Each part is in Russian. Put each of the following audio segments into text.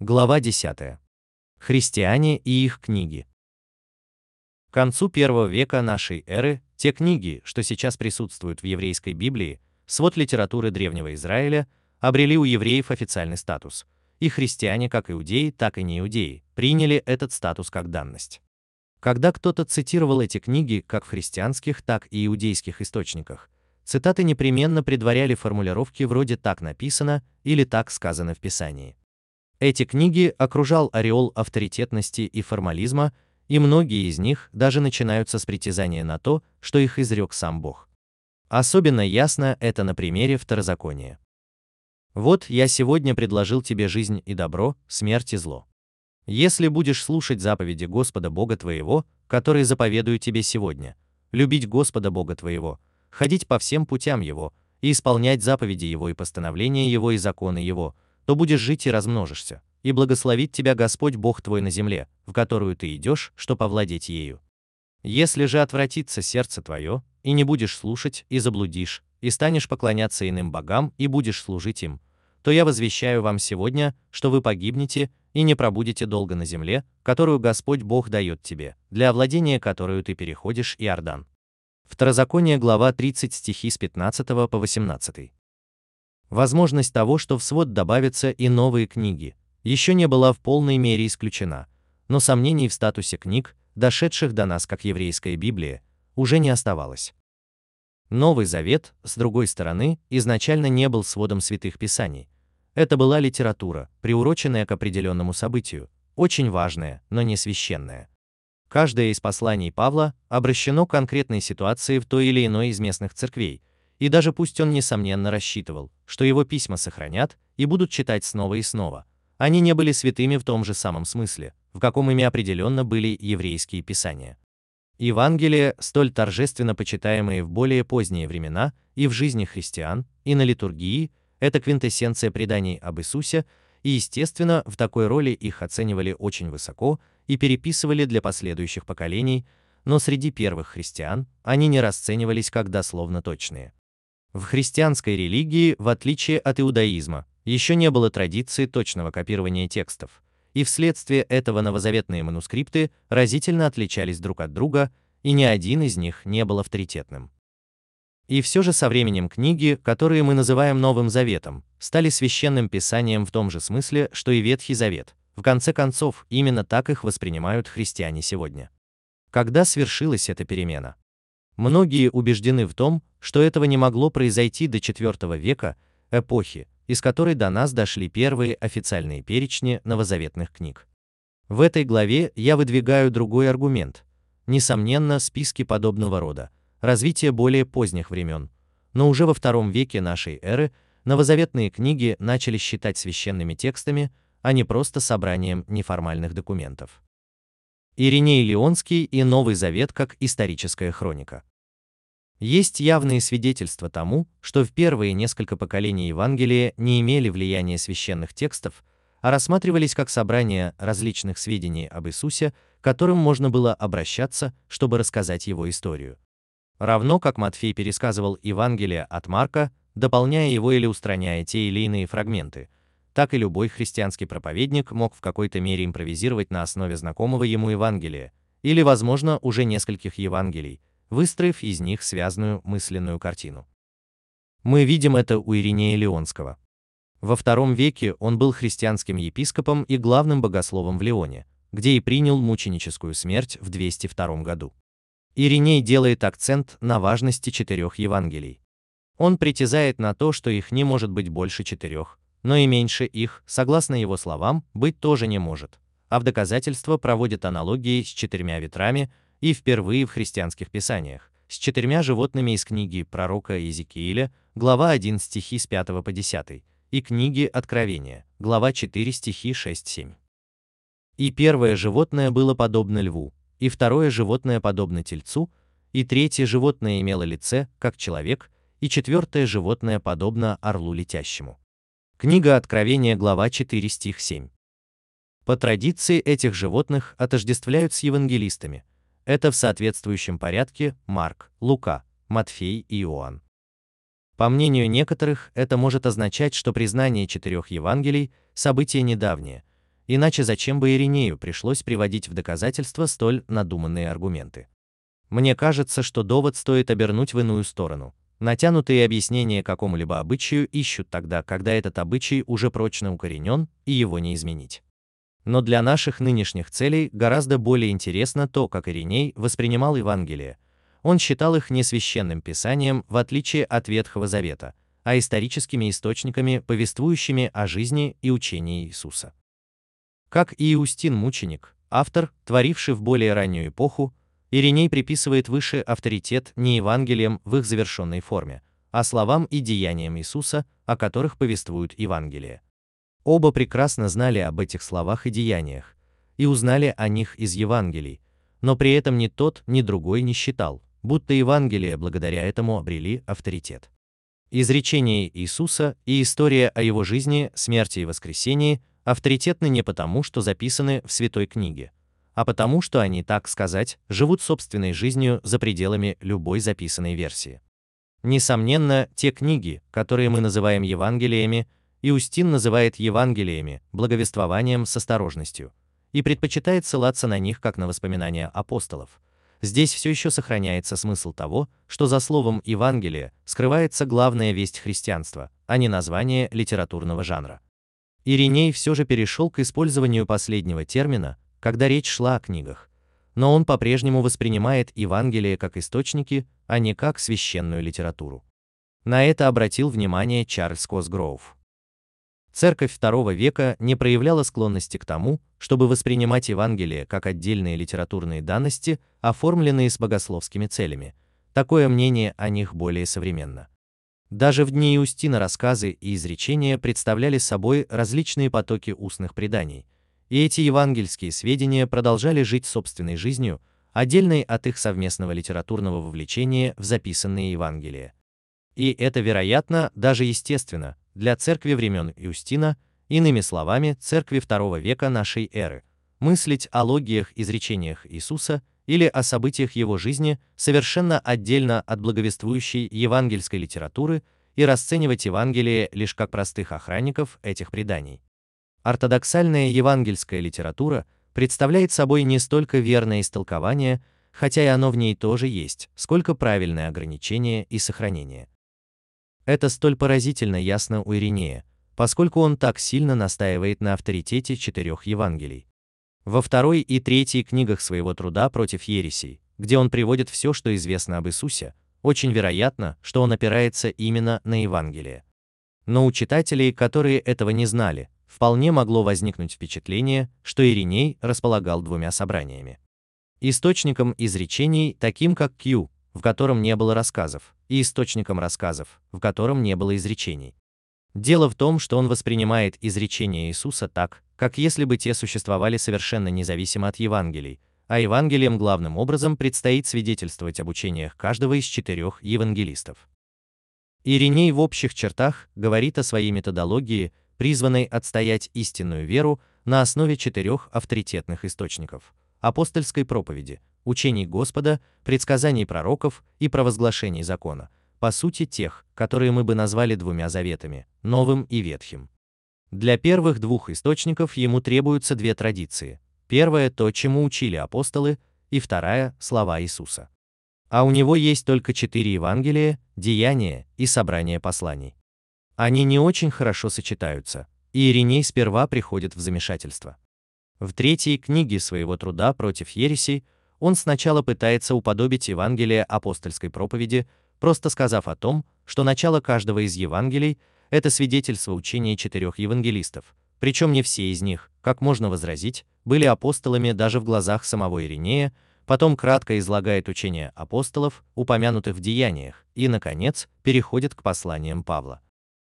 Глава 10. Христиане и их книги. К концу первого века нашей эры те книги, что сейчас присутствуют в еврейской Библии, свод литературы древнего Израиля, обрели у евреев официальный статус, и христиане, как иудеи, так и неиудеи, приняли этот статус как данность. Когда кто-то цитировал эти книги как в христианских, так и иудейских источниках, цитаты непременно предваряли формулировки вроде «так написано» или «так сказано в Писании». Эти книги окружал ореол авторитетности и формализма, и многие из них даже начинаются с притязания на то, что их изрек сам Бог. Особенно ясно это на примере второзакония. Вот я сегодня предложил тебе жизнь и добро, смерть и зло. Если будешь слушать заповеди Господа Бога твоего, которые заповедую тебе сегодня, любить Господа Бога твоего, ходить по всем путям Его, и исполнять заповеди Его и постановления Его и законы Его, то будешь жить и размножишься, и благословит тебя Господь Бог твой на земле, в которую ты идешь, что повладеть ею. Если же отвратится сердце твое, и не будешь слушать, и заблудишь, и станешь поклоняться иным богам, и будешь служить им, то я возвещаю вам сегодня, что вы погибнете и не пробудете долго на земле, которую Господь Бог дает тебе, для овладения которую ты переходишь Иордан. Второзаконие глава 30 стихи с 15 по 18. Возможность того, что в свод добавятся и новые книги, еще не была в полной мере исключена, но сомнений в статусе книг, дошедших до нас как еврейская Библия, уже не оставалось. Новый Завет, с другой стороны, изначально не был сводом святых писаний. Это была литература, приуроченная к определенному событию, очень важная, но не священная. Каждое из посланий Павла обращено к конкретной ситуации в той или иной из местных церквей, и даже пусть он несомненно рассчитывал, что его письма сохранят и будут читать снова и снова, они не были святыми в том же самом смысле, в каком ими определенно были еврейские писания. Евангелия, столь торжественно почитаемые в более поздние времена и в жизни христиан, и на литургии, это квинтэссенция преданий об Иисусе, и, естественно, в такой роли их оценивали очень высоко и переписывали для последующих поколений, но среди первых христиан они не расценивались как дословно точные. В христианской религии, в отличие от иудаизма, еще не было традиции точного копирования текстов, и вследствие этого новозаветные манускрипты разительно отличались друг от друга, и ни один из них не был авторитетным. И все же со временем книги, которые мы называем Новым Заветом, стали священным писанием в том же смысле, что и Ветхий Завет. В конце концов, именно так их воспринимают христиане сегодня. Когда свершилась эта перемена? Многие убеждены в том, что этого не могло произойти до IV века, эпохи, из которой до нас дошли первые официальные перечни новозаветных книг. В этой главе я выдвигаю другой аргумент. Несомненно, списки подобного рода, развитие более поздних времен, но уже во втором веке нашей эры новозаветные книги начали считать священными текстами, а не просто собранием неформальных документов. Ириней Леонский и Новый Завет как историческая хроника. Есть явные свидетельства тому, что в первые несколько поколений Евангелия не имели влияния священных текстов, а рассматривались как собрание различных сведений об Иисусе, к которым можно было обращаться, чтобы рассказать его историю. Равно как Матфей пересказывал Евангелие от Марка, дополняя его или устраняя те или иные фрагменты, так и любой христианский проповедник мог в какой-то мере импровизировать на основе знакомого ему Евангелия, или, возможно, уже нескольких Евангелий, выстроив из них связанную мысленную картину. Мы видим это у Иринея Леонского. Во втором веке он был христианским епископом и главным богословом в Леоне, где и принял мученическую смерть в 202 году. Ириней делает акцент на важности четырех Евангелий. Он притязает на то, что их не может быть больше четырех, но и меньше их, согласно его словам, быть тоже не может. А в доказательство проводит аналогии с четырьмя ветрами и впервые в христианских писаниях, с четырьмя животными из книги пророка Иезекииля, глава 1 стихи с 5 по 10, и книги Откровения, глава 4 стихи 6-7. И первое животное было подобно льву, и второе животное подобно тельцу, и третье животное имело лице, как человек, и четвертое животное подобно орлу летящему. Книга Откровения, глава 4, стих 7. По традиции этих животных отождествляют с евангелистами. Это в соответствующем порядке Марк, Лука, Матфей и Иоанн. По мнению некоторых, это может означать, что признание четырех Евангелий – событие недавнее, иначе зачем бы Иринею пришлось приводить в доказательство столь надуманные аргументы? Мне кажется, что довод стоит обернуть в иную сторону. Натянутые объяснения какому-либо обычаю ищут тогда, когда этот обычай уже прочно укоренен и его не изменить. Но для наших нынешних целей гораздо более интересно то, как Ириней воспринимал Евангелие. Он считал их не священным писанием, в отличие от Ветхого Завета, а историческими источниками, повествующими о жизни и учении Иисуса. Как и Иустин Мученик, автор, творивший в более раннюю эпоху, Ириней приписывает выше авторитет не Евангелиям в их завершенной форме, а словам и деяниям Иисуса, о которых повествуют Евангелие. Оба прекрасно знали об этих словах и деяниях, и узнали о них из Евангелий, но при этом ни тот, ни другой не считал, будто Евангелия благодаря этому обрели авторитет. Изречение Иисуса и история о его жизни, смерти и воскресении авторитетны не потому, что записаны в Святой книге, а потому, что они, так сказать, живут собственной жизнью за пределами любой записанной версии. Несомненно, те книги, которые мы называем Евангелиями, Иустин называет Евангелиями, благовествованием с осторожностью, и предпочитает ссылаться на них как на воспоминания апостолов. Здесь все еще сохраняется смысл того, что за словом Евангелие скрывается главная весть христианства, а не название литературного жанра. Ириней все же перешел к использованию последнего термина, когда речь шла о книгах, но он по-прежнему воспринимает Евангелие как источники, а не как священную литературу. На это обратил внимание Чарльз Косгроув. Церковь II века не проявляла склонности к тому, чтобы воспринимать Евангелие как отдельные литературные данности, оформленные с богословскими целями. Такое мнение о них более современно. Даже в дни Иустина рассказы и изречения представляли собой различные потоки устных преданий, и эти евангельские сведения продолжали жить собственной жизнью, отдельной от их совместного литературного вовлечения в записанные Евангелия. И это, вероятно, даже естественно, для церкви времен Иустина, иными словами, церкви II века нашей эры, мыслить о логиях изречениях Иисуса или о событиях его жизни совершенно отдельно от благовествующей евангельской литературы и расценивать Евангелие лишь как простых охранников этих преданий. Ортодоксальная евангельская литература представляет собой не столько верное истолкование, хотя и оно в ней тоже есть, сколько правильное ограничение и сохранение. Это столь поразительно ясно у Иринея, поскольку он так сильно настаивает на авторитете четырех Евангелий. Во второй и третьей книгах своего труда против ересей, где он приводит все, что известно об Иисусе, очень вероятно, что он опирается именно на Евангелие. Но у читателей, которые этого не знали, вполне могло возникнуть впечатление, что Ириней располагал двумя собраниями. Источником изречений, таким как Кью, в котором не было рассказов, и источником рассказов, в котором не было изречений. Дело в том, что он воспринимает изречения Иисуса так, как если бы те существовали совершенно независимо от Евангелий, а Евангелием главным образом предстоит свидетельствовать об учениях каждого из четырех евангелистов. Ириней в общих чертах говорит о своей методологии, призванной отстоять истинную веру на основе четырех авторитетных источников – апостольской проповеди, учений Господа, предсказаний пророков и провозглашений закона, по сути тех, которые мы бы назвали двумя заветами, Новым и Ветхим. Для первых двух источников ему требуются две традиции. Первая – то, чему учили апостолы, и вторая – слова Иисуса. А у него есть только четыре Евангелия, деяния и собрание посланий. Они не очень хорошо сочетаются, и Ириней сперва приходит в замешательство. В третьей книге своего труда против ересей он сначала пытается уподобить Евангелие апостольской проповеди, просто сказав о том, что начало каждого из Евангелий – это свидетельство учения четырех евангелистов, причем не все из них, как можно возразить, были апостолами даже в глазах самого Иринея, потом кратко излагает учение апостолов, упомянутых в деяниях, и, наконец, переходит к посланиям Павла.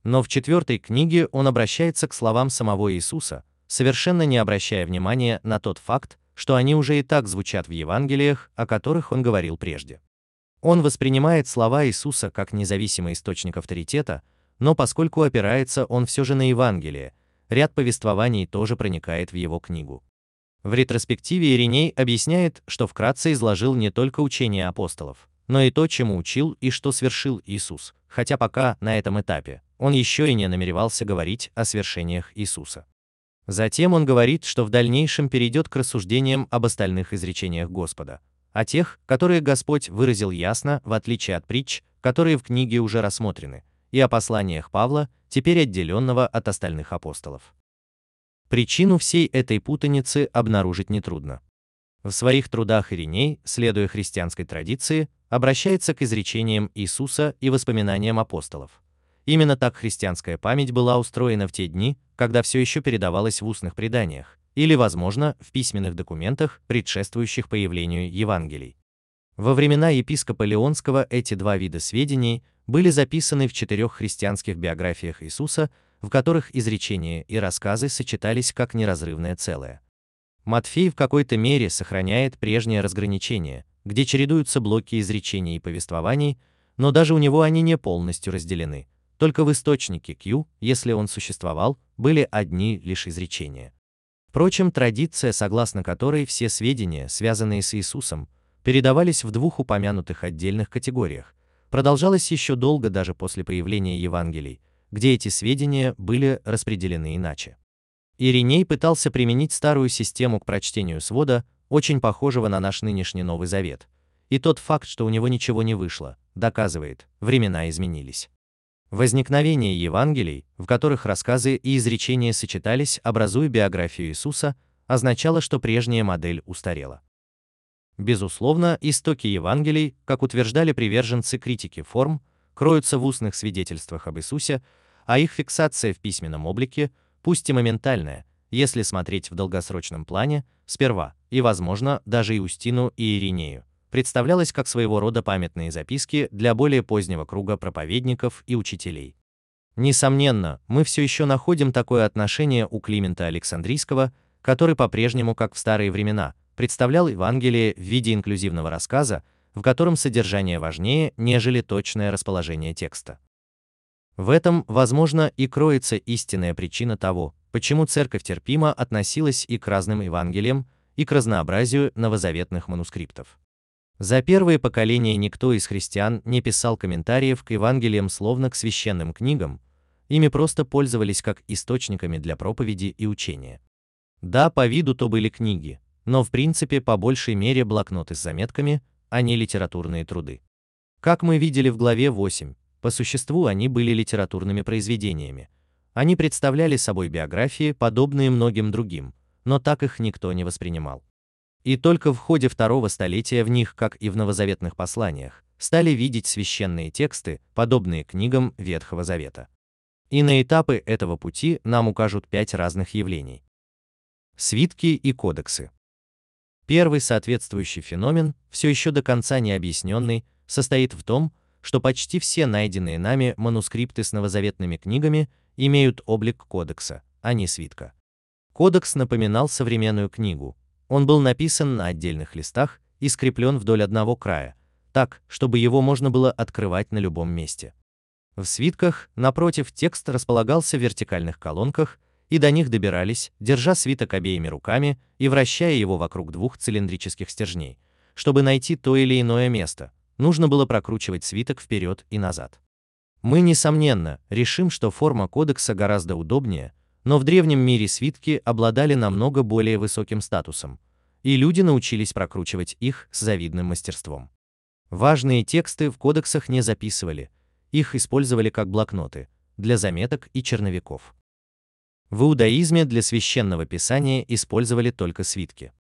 Но в четвертой книге он обращается к словам самого Иисуса, совершенно не обращая внимания на тот факт, что они уже и так звучат в Евангелиях, о которых он говорил прежде. Он воспринимает слова Иисуса как независимый источник авторитета, но поскольку опирается он все же на Евангелие, ряд повествований тоже проникает в его книгу. В ретроспективе Ириней объясняет, что вкратце изложил не только учение апостолов, но и то, чему учил и что свершил Иисус, хотя пока на этом этапе он еще и не намеревался говорить о свершениях Иисуса. Затем он говорит, что в дальнейшем перейдет к рассуждениям об остальных изречениях Господа, о тех, которые Господь выразил ясно, в отличие от притч, которые в книге уже рассмотрены, и о посланиях Павла, теперь отделенного от остальных апостолов. Причину всей этой путаницы обнаружить нетрудно. В своих трудах Ириней, следуя христианской традиции, обращается к изречениям Иисуса и воспоминаниям апостолов. Именно так христианская память была устроена в те дни, когда все еще передавалась в устных преданиях, или, возможно, в письменных документах, предшествующих появлению Евангелий. Во времена епископа Леонского эти два вида сведений были записаны в четырех христианских биографиях Иисуса, в которых изречения и рассказы сочетались как неразрывное целое. Матфей в какой-то мере сохраняет прежнее разграничение, где чередуются блоки изречений и повествований, но даже у него они не полностью разделены. Только в источнике Q, если он существовал, были одни лишь изречения. Впрочем, традиция, согласно которой все сведения, связанные с Иисусом, передавались в двух упомянутых отдельных категориях, продолжалась еще долго даже после появления Евангелий, где эти сведения были распределены иначе. Ириней пытался применить старую систему к прочтению свода, очень похожего на наш нынешний Новый Завет. И тот факт, что у него ничего не вышло, доказывает, времена изменились. Возникновение Евангелий, в которых рассказы и изречения сочетались, образуя биографию Иисуса, означало, что прежняя модель устарела. Безусловно, истоки Евангелий, как утверждали приверженцы критики форм, кроются в устных свидетельствах об Иисусе, а их фиксация в письменном облике – пусть и моментальная, если смотреть в долгосрочном плане, сперва, и, возможно, даже и Устину и Иринею, представлялась как своего рода памятные записки для более позднего круга проповедников и учителей. Несомненно, мы все еще находим такое отношение у Климента Александрийского, который по-прежнему, как в старые времена, представлял Евангелие в виде инклюзивного рассказа, в котором содержание важнее, нежели точное расположение текста. В этом, возможно, и кроется истинная причина того, почему церковь терпимо относилась и к разным Евангелиям, и к разнообразию новозаветных манускриптов. За первые поколения никто из христиан не писал комментариев к Евангелиям словно к священным книгам, ими просто пользовались как источниками для проповеди и учения. Да, по виду то были книги, но в принципе по большей мере блокноты с заметками, а не литературные труды. Как мы видели в главе 8, по существу они были литературными произведениями. Они представляли собой биографии, подобные многим другим, но так их никто не воспринимал. И только в ходе второго столетия в них, как и в новозаветных посланиях, стали видеть священные тексты, подобные книгам Ветхого Завета. И на этапы этого пути нам укажут пять разных явлений. Свитки и кодексы. Первый соответствующий феномен, все еще до конца не объясненный, состоит в том, что почти все найденные нами манускрипты с новозаветными книгами имеют облик кодекса, а не свитка. Кодекс напоминал современную книгу. Он был написан на отдельных листах и скреплен вдоль одного края, так, чтобы его можно было открывать на любом месте. В свитках, напротив, текст располагался в вертикальных колонках, и до них добирались, держа свиток обеими руками и вращая его вокруг двух цилиндрических стержней, чтобы найти то или иное место, нужно было прокручивать свиток вперед и назад. Мы, несомненно, решим, что форма кодекса гораздо удобнее, но в древнем мире свитки обладали намного более высоким статусом, и люди научились прокручивать их с завидным мастерством. Важные тексты в кодексах не записывали, их использовали как блокноты, для заметок и черновиков. В иудаизме для священного писания использовали только свитки.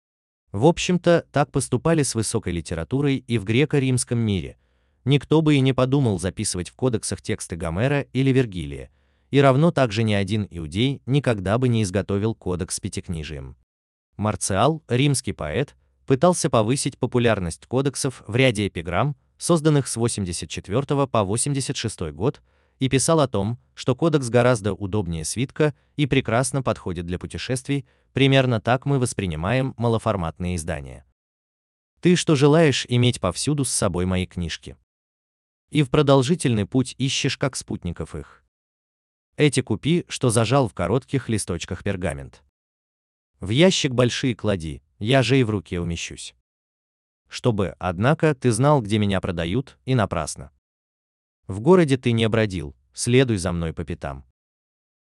В общем-то, так поступали с высокой литературой и в греко-римском мире. Никто бы и не подумал записывать в кодексах тексты Гомера или Вергилия, и равно также ни один иудей никогда бы не изготовил кодекс пятикнижием. Марциал, римский поэт, пытался повысить популярность кодексов в ряде эпиграмм, созданных с 84 по 86 год, и писал о том, что кодекс гораздо удобнее свитка и прекрасно подходит для путешествий, примерно так мы воспринимаем малоформатные издания. Ты что желаешь иметь повсюду с собой мои книжки? И в продолжительный путь ищешь как спутников их. Эти купи, что зажал в коротких листочках пергамент. В ящик большие клади, я же и в руке умещусь. Чтобы, однако, ты знал, где меня продают, и напрасно. В городе ты не бродил, следуй за мной по пятам.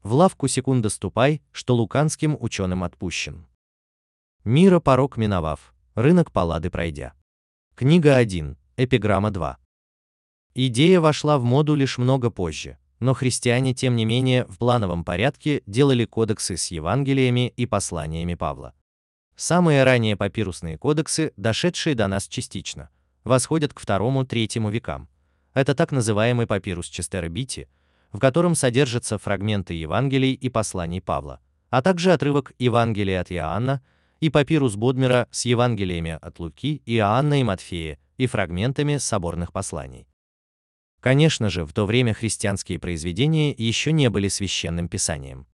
В лавку секунда ступай, что луканским ученым отпущен. Мира порог миновав, рынок палады пройдя. Книга 1, эпиграмма 2. Идея вошла в моду лишь много позже, но христиане, тем не менее, в плановом порядке делали кодексы с Евангелиями и посланиями Павла. Самые ранние папирусные кодексы, дошедшие до нас частично, восходят к II-III векам. Это так называемый папирус Честеробити, в котором содержатся фрагменты Евангелий и посланий Павла, а также отрывок Евангелия от Иоанна и папирус Бодмера с Евангелиями от Луки, Иоанна и Матфея и фрагментами соборных посланий. Конечно же, в то время христианские произведения еще не были священным писанием.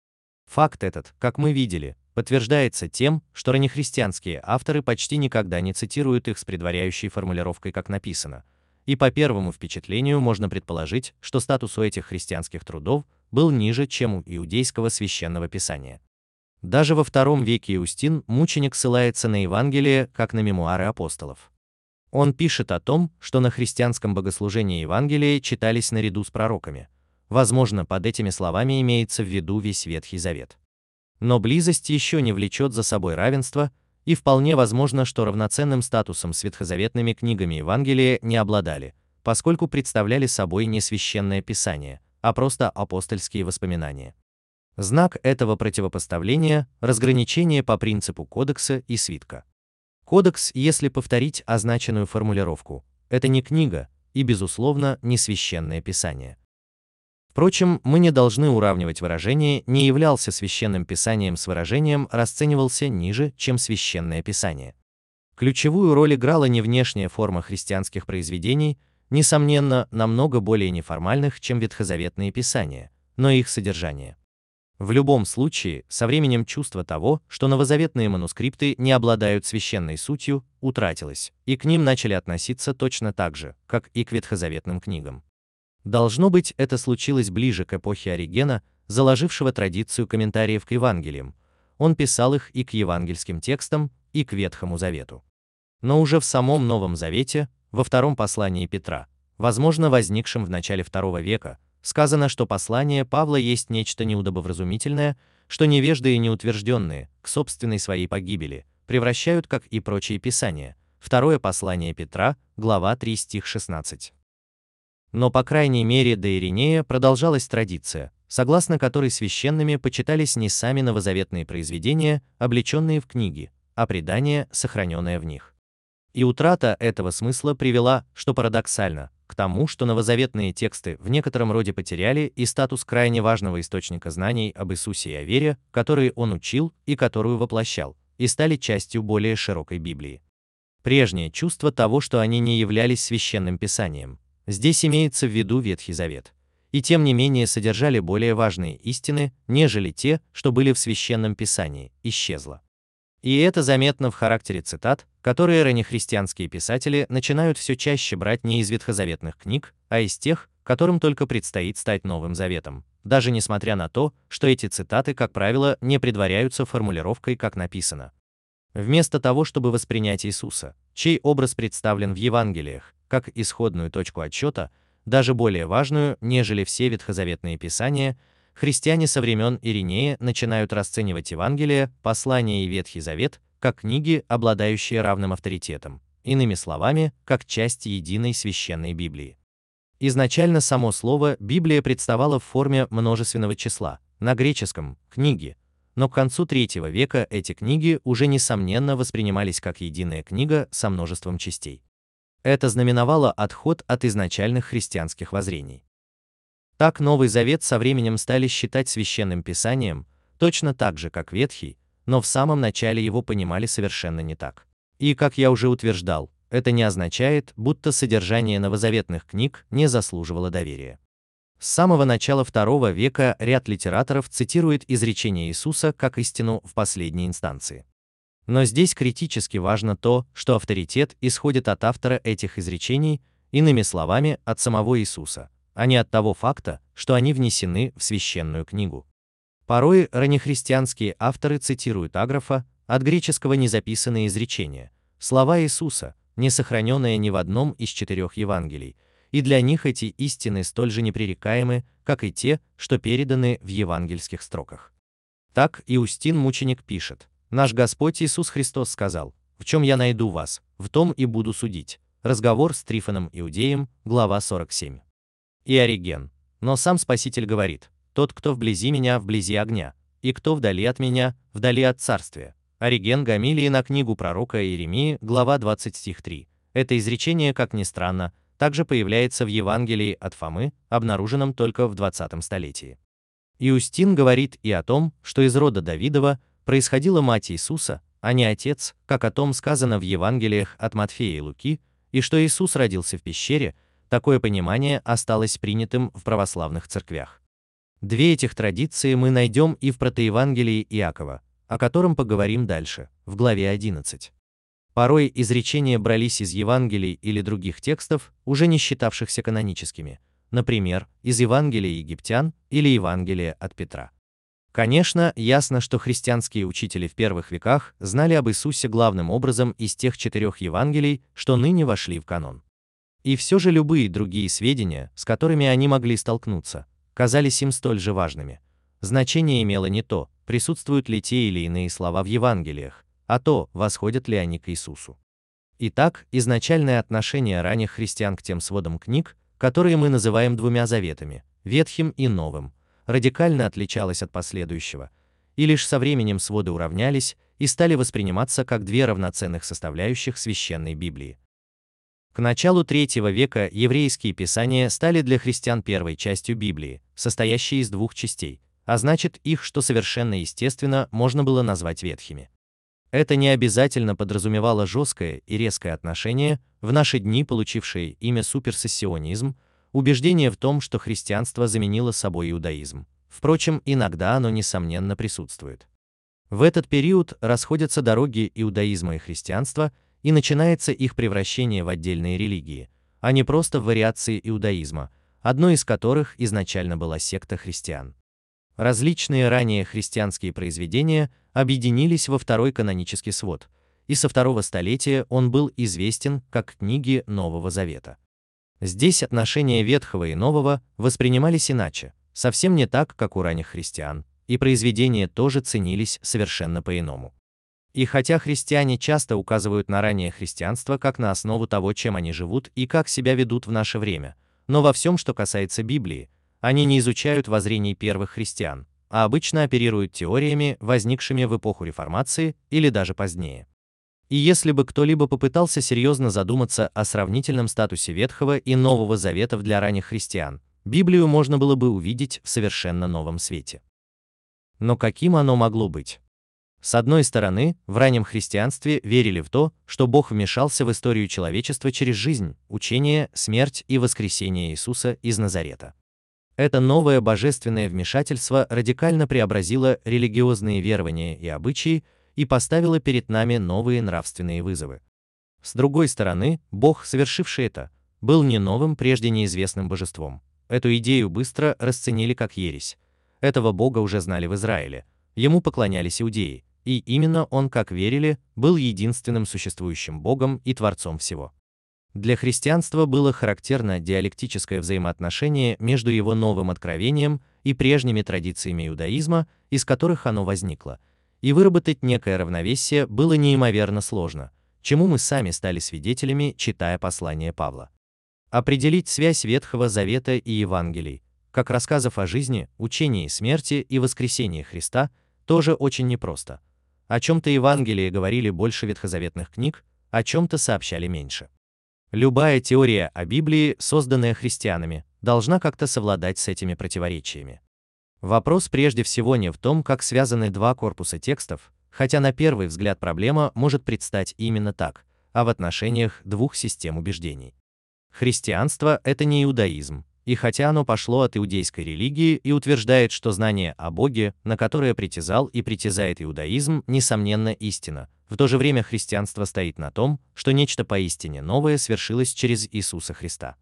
Факт этот, как мы видели, подтверждается тем, что раннехристианские авторы почти никогда не цитируют их с предваряющей формулировкой как написано, и по первому впечатлению можно предположить, что статус у этих христианских трудов был ниже, чем у иудейского священного писания. Даже во втором веке Иустин мученик ссылается на Евангелие как на мемуары апостолов. Он пишет о том, что на христианском богослужении Евангелия читались наряду с пророками. Возможно, под этими словами имеется в виду весь Ветхий Завет. Но близость еще не влечет за собой равенство, и вполне возможно, что равноценным статусом с ветхозаветными книгами Евангелия не обладали, поскольку представляли собой не священное писание, а просто апостольские воспоминания. Знак этого противопоставления – разграничение по принципу кодекса и свитка. Кодекс, если повторить означенную формулировку, это не книга и, безусловно, не священное писание. Впрочем, мы не должны уравнивать выражение «не являлся священным писанием» с выражением «расценивался ниже, чем священное писание». Ключевую роль играла не внешняя форма христианских произведений, несомненно, намного более неформальных, чем ветхозаветные писания, но их содержание. В любом случае, со временем чувство того, что новозаветные манускрипты не обладают священной сутью, утратилось, и к ним начали относиться точно так же, как и к ветхозаветным книгам. Должно быть, это случилось ближе к эпохе Оригена, заложившего традицию комментариев к Евангелиям. Он писал их и к евангельским текстам, и к Ветхому Завету. Но уже в самом Новом Завете, во втором послании Петра, возможно, возникшем в начале II века, сказано, что послание Павла есть нечто неудобовразумительное, что невежды и неутвержденные, к собственной своей погибели, превращают, как и прочие писания. Второе послание Петра, глава 3 стих 16. Но по крайней мере до Иринея продолжалась традиция, согласно которой священными почитались не сами новозаветные произведения, облеченные в книги, а предания, сохраненные в них. И утрата этого смысла привела, что парадоксально, к тому, что новозаветные тексты в некотором роде потеряли и статус крайне важного источника знаний об Иисусе и о вере, которые он учил и которую воплощал, и стали частью более широкой Библии. Прежнее чувство того, что они не являлись священным писанием, здесь имеется в виду Ветхий Завет, и тем не менее содержали более важные истины, нежели те, что были в священном писании, исчезло. И это заметно в характере цитат, которые раннехристианские писатели начинают все чаще брать не из ветхозаветных книг, а из тех, которым только предстоит стать Новым Заветом, даже несмотря на то, что эти цитаты, как правило, не предваряются формулировкой, как написано. Вместо того, чтобы воспринять Иисуса, чей образ представлен в Евангелиях, как исходную точку отсчета, даже более важную, нежели все ветхозаветные писания, христиане со времен Иринея начинают расценивать Евангелие, послание и Ветхий Завет как книги, обладающие равным авторитетом, иными словами, как часть единой священной Библии. Изначально само слово «Библия» представало в форме множественного числа, на греческом «книги», но к концу III века эти книги уже несомненно воспринимались как единая книга со множеством частей. Это знаменовало отход от изначальных христианских воззрений. Так Новый Завет со временем стали считать священным писанием, точно так же, как Ветхий, но в самом начале его понимали совершенно не так. И, как я уже утверждал, это не означает, будто содержание новозаветных книг не заслуживало доверия. С самого начала II века ряд литераторов цитирует изречение Иисуса как истину в последней инстанции. Но здесь критически важно то, что авторитет исходит от автора этих изречений, иными словами, от самого Иисуса, а не от того факта, что они внесены в священную книгу. Порой раннехристианские авторы цитируют аграфа, от греческого незаписанные изречения, слова Иисуса, не сохраненные ни в одном из четырех Евангелий, и для них эти истины столь же непререкаемы, как и те, что переданы в евангельских строках. Так Иустин мученик пишет: Наш Господь Иисус Христос сказал: "В чем я найду вас, в том и буду судить". Разговор с Трифоном Иудеем, глава 47. И Ориген. Но сам Спаситель говорит: "Тот, кто вблизи меня, вблизи огня, и кто вдали от меня, вдали от царствия". Ориген Гамилии на книгу пророка Иеремии, глава 20 стих 3. Это изречение, как ни странно, также появляется в Евангелии от Фомы, обнаруженном только в 20 столетии. Иустин говорит и о том, что из рода Давидова происходила мать Иисуса, а не отец, как о том сказано в Евангелиях от Матфея и Луки, и что Иисус родился в пещере, такое понимание осталось принятым в православных церквях. Две этих традиции мы найдем и в протоевангелии Иакова, о котором поговорим дальше, в главе 11. Порой изречения брались из Евангелий или других текстов, уже не считавшихся каноническими, например, из Евангелия египтян или Евангелия от Петра. Конечно, ясно, что христианские учители в первых веках знали об Иисусе главным образом из тех четырех Евангелий, что ныне вошли в канон. И все же любые другие сведения, с которыми они могли столкнуться, казались им столь же важными. Значение имело не то, присутствуют ли те или иные слова в Евангелиях, а то, восходят ли они к Иисусу. Итак, изначальное отношение ранних христиан к тем сводам книг, которые мы называем двумя заветами, Ветхим и Новым, радикально отличалось от последующего, и лишь со временем своды уравнялись и стали восприниматься как две равноценных составляющих священной Библии. К началу III века еврейские писания стали для христиан первой частью Библии, состоящей из двух частей, а значит их, что совершенно естественно, можно было назвать ветхими. Это не обязательно подразумевало жесткое и резкое отношение, в наши дни получившее имя суперсессионизм, убеждение в том, что христианство заменило собой иудаизм. Впрочем, иногда оно несомненно присутствует. В этот период расходятся дороги иудаизма и христианства, и начинается их превращение в отдельные религии, а не просто в вариации иудаизма, одной из которых изначально была секта христиан. Различные ранее христианские произведения объединились во второй канонический свод, и со второго столетия он был известен как книги Нового Завета. Здесь отношения Ветхого и Нового воспринимались иначе, совсем не так, как у ранних христиан, и произведения тоже ценились совершенно по-иному. И хотя христиане часто указывают на раннее христианство как на основу того, чем они живут и как себя ведут в наше время, но во всем, что касается Библии, они не изучают воззрений первых христиан, а обычно оперируют теориями, возникшими в эпоху реформации или даже позднее. И если бы кто-либо попытался серьезно задуматься о сравнительном статусе Ветхого и Нового Заветов для ранних христиан, Библию можно было бы увидеть в совершенно новом свете. Но каким оно могло быть? С одной стороны, в раннем христианстве верили в то, что Бог вмешался в историю человечества через жизнь, учение, смерть и воскресение Иисуса из Назарета. Это новое божественное вмешательство радикально преобразило религиозные верования и обычаи и поставило перед нами новые нравственные вызовы. С другой стороны, Бог, совершивший это, был не новым, прежде неизвестным божеством. Эту идею быстро расценили как ересь. Этого Бога уже знали в Израиле, ему поклонялись иудеи, и именно он, как верили, был единственным существующим Богом и Творцом всего. Для христианства было характерно диалектическое взаимоотношение между его новым откровением и прежними традициями иудаизма, из которых оно возникло, и выработать некое равновесие было неимоверно сложно, чему мы сами стали свидетелями, читая послание Павла. Определить связь Ветхого Завета и Евангелий, как рассказов о жизни, учении смерти и воскресении Христа, тоже очень непросто. О чем-то Евангелии говорили больше ветхозаветных книг, о чем-то сообщали меньше. Любая теория о Библии, созданная христианами, должна как-то совладать с этими противоречиями. Вопрос прежде всего не в том, как связаны два корпуса текстов, хотя на первый взгляд проблема может предстать именно так, а в отношениях двух систем убеждений. Христианство – это не иудаизм, и хотя оно пошло от иудейской религии и утверждает, что знание о Боге, на которое притязал и притязает иудаизм, несомненно истина, в то же время христианство стоит на том, что нечто поистине новое свершилось через Иисуса Христа.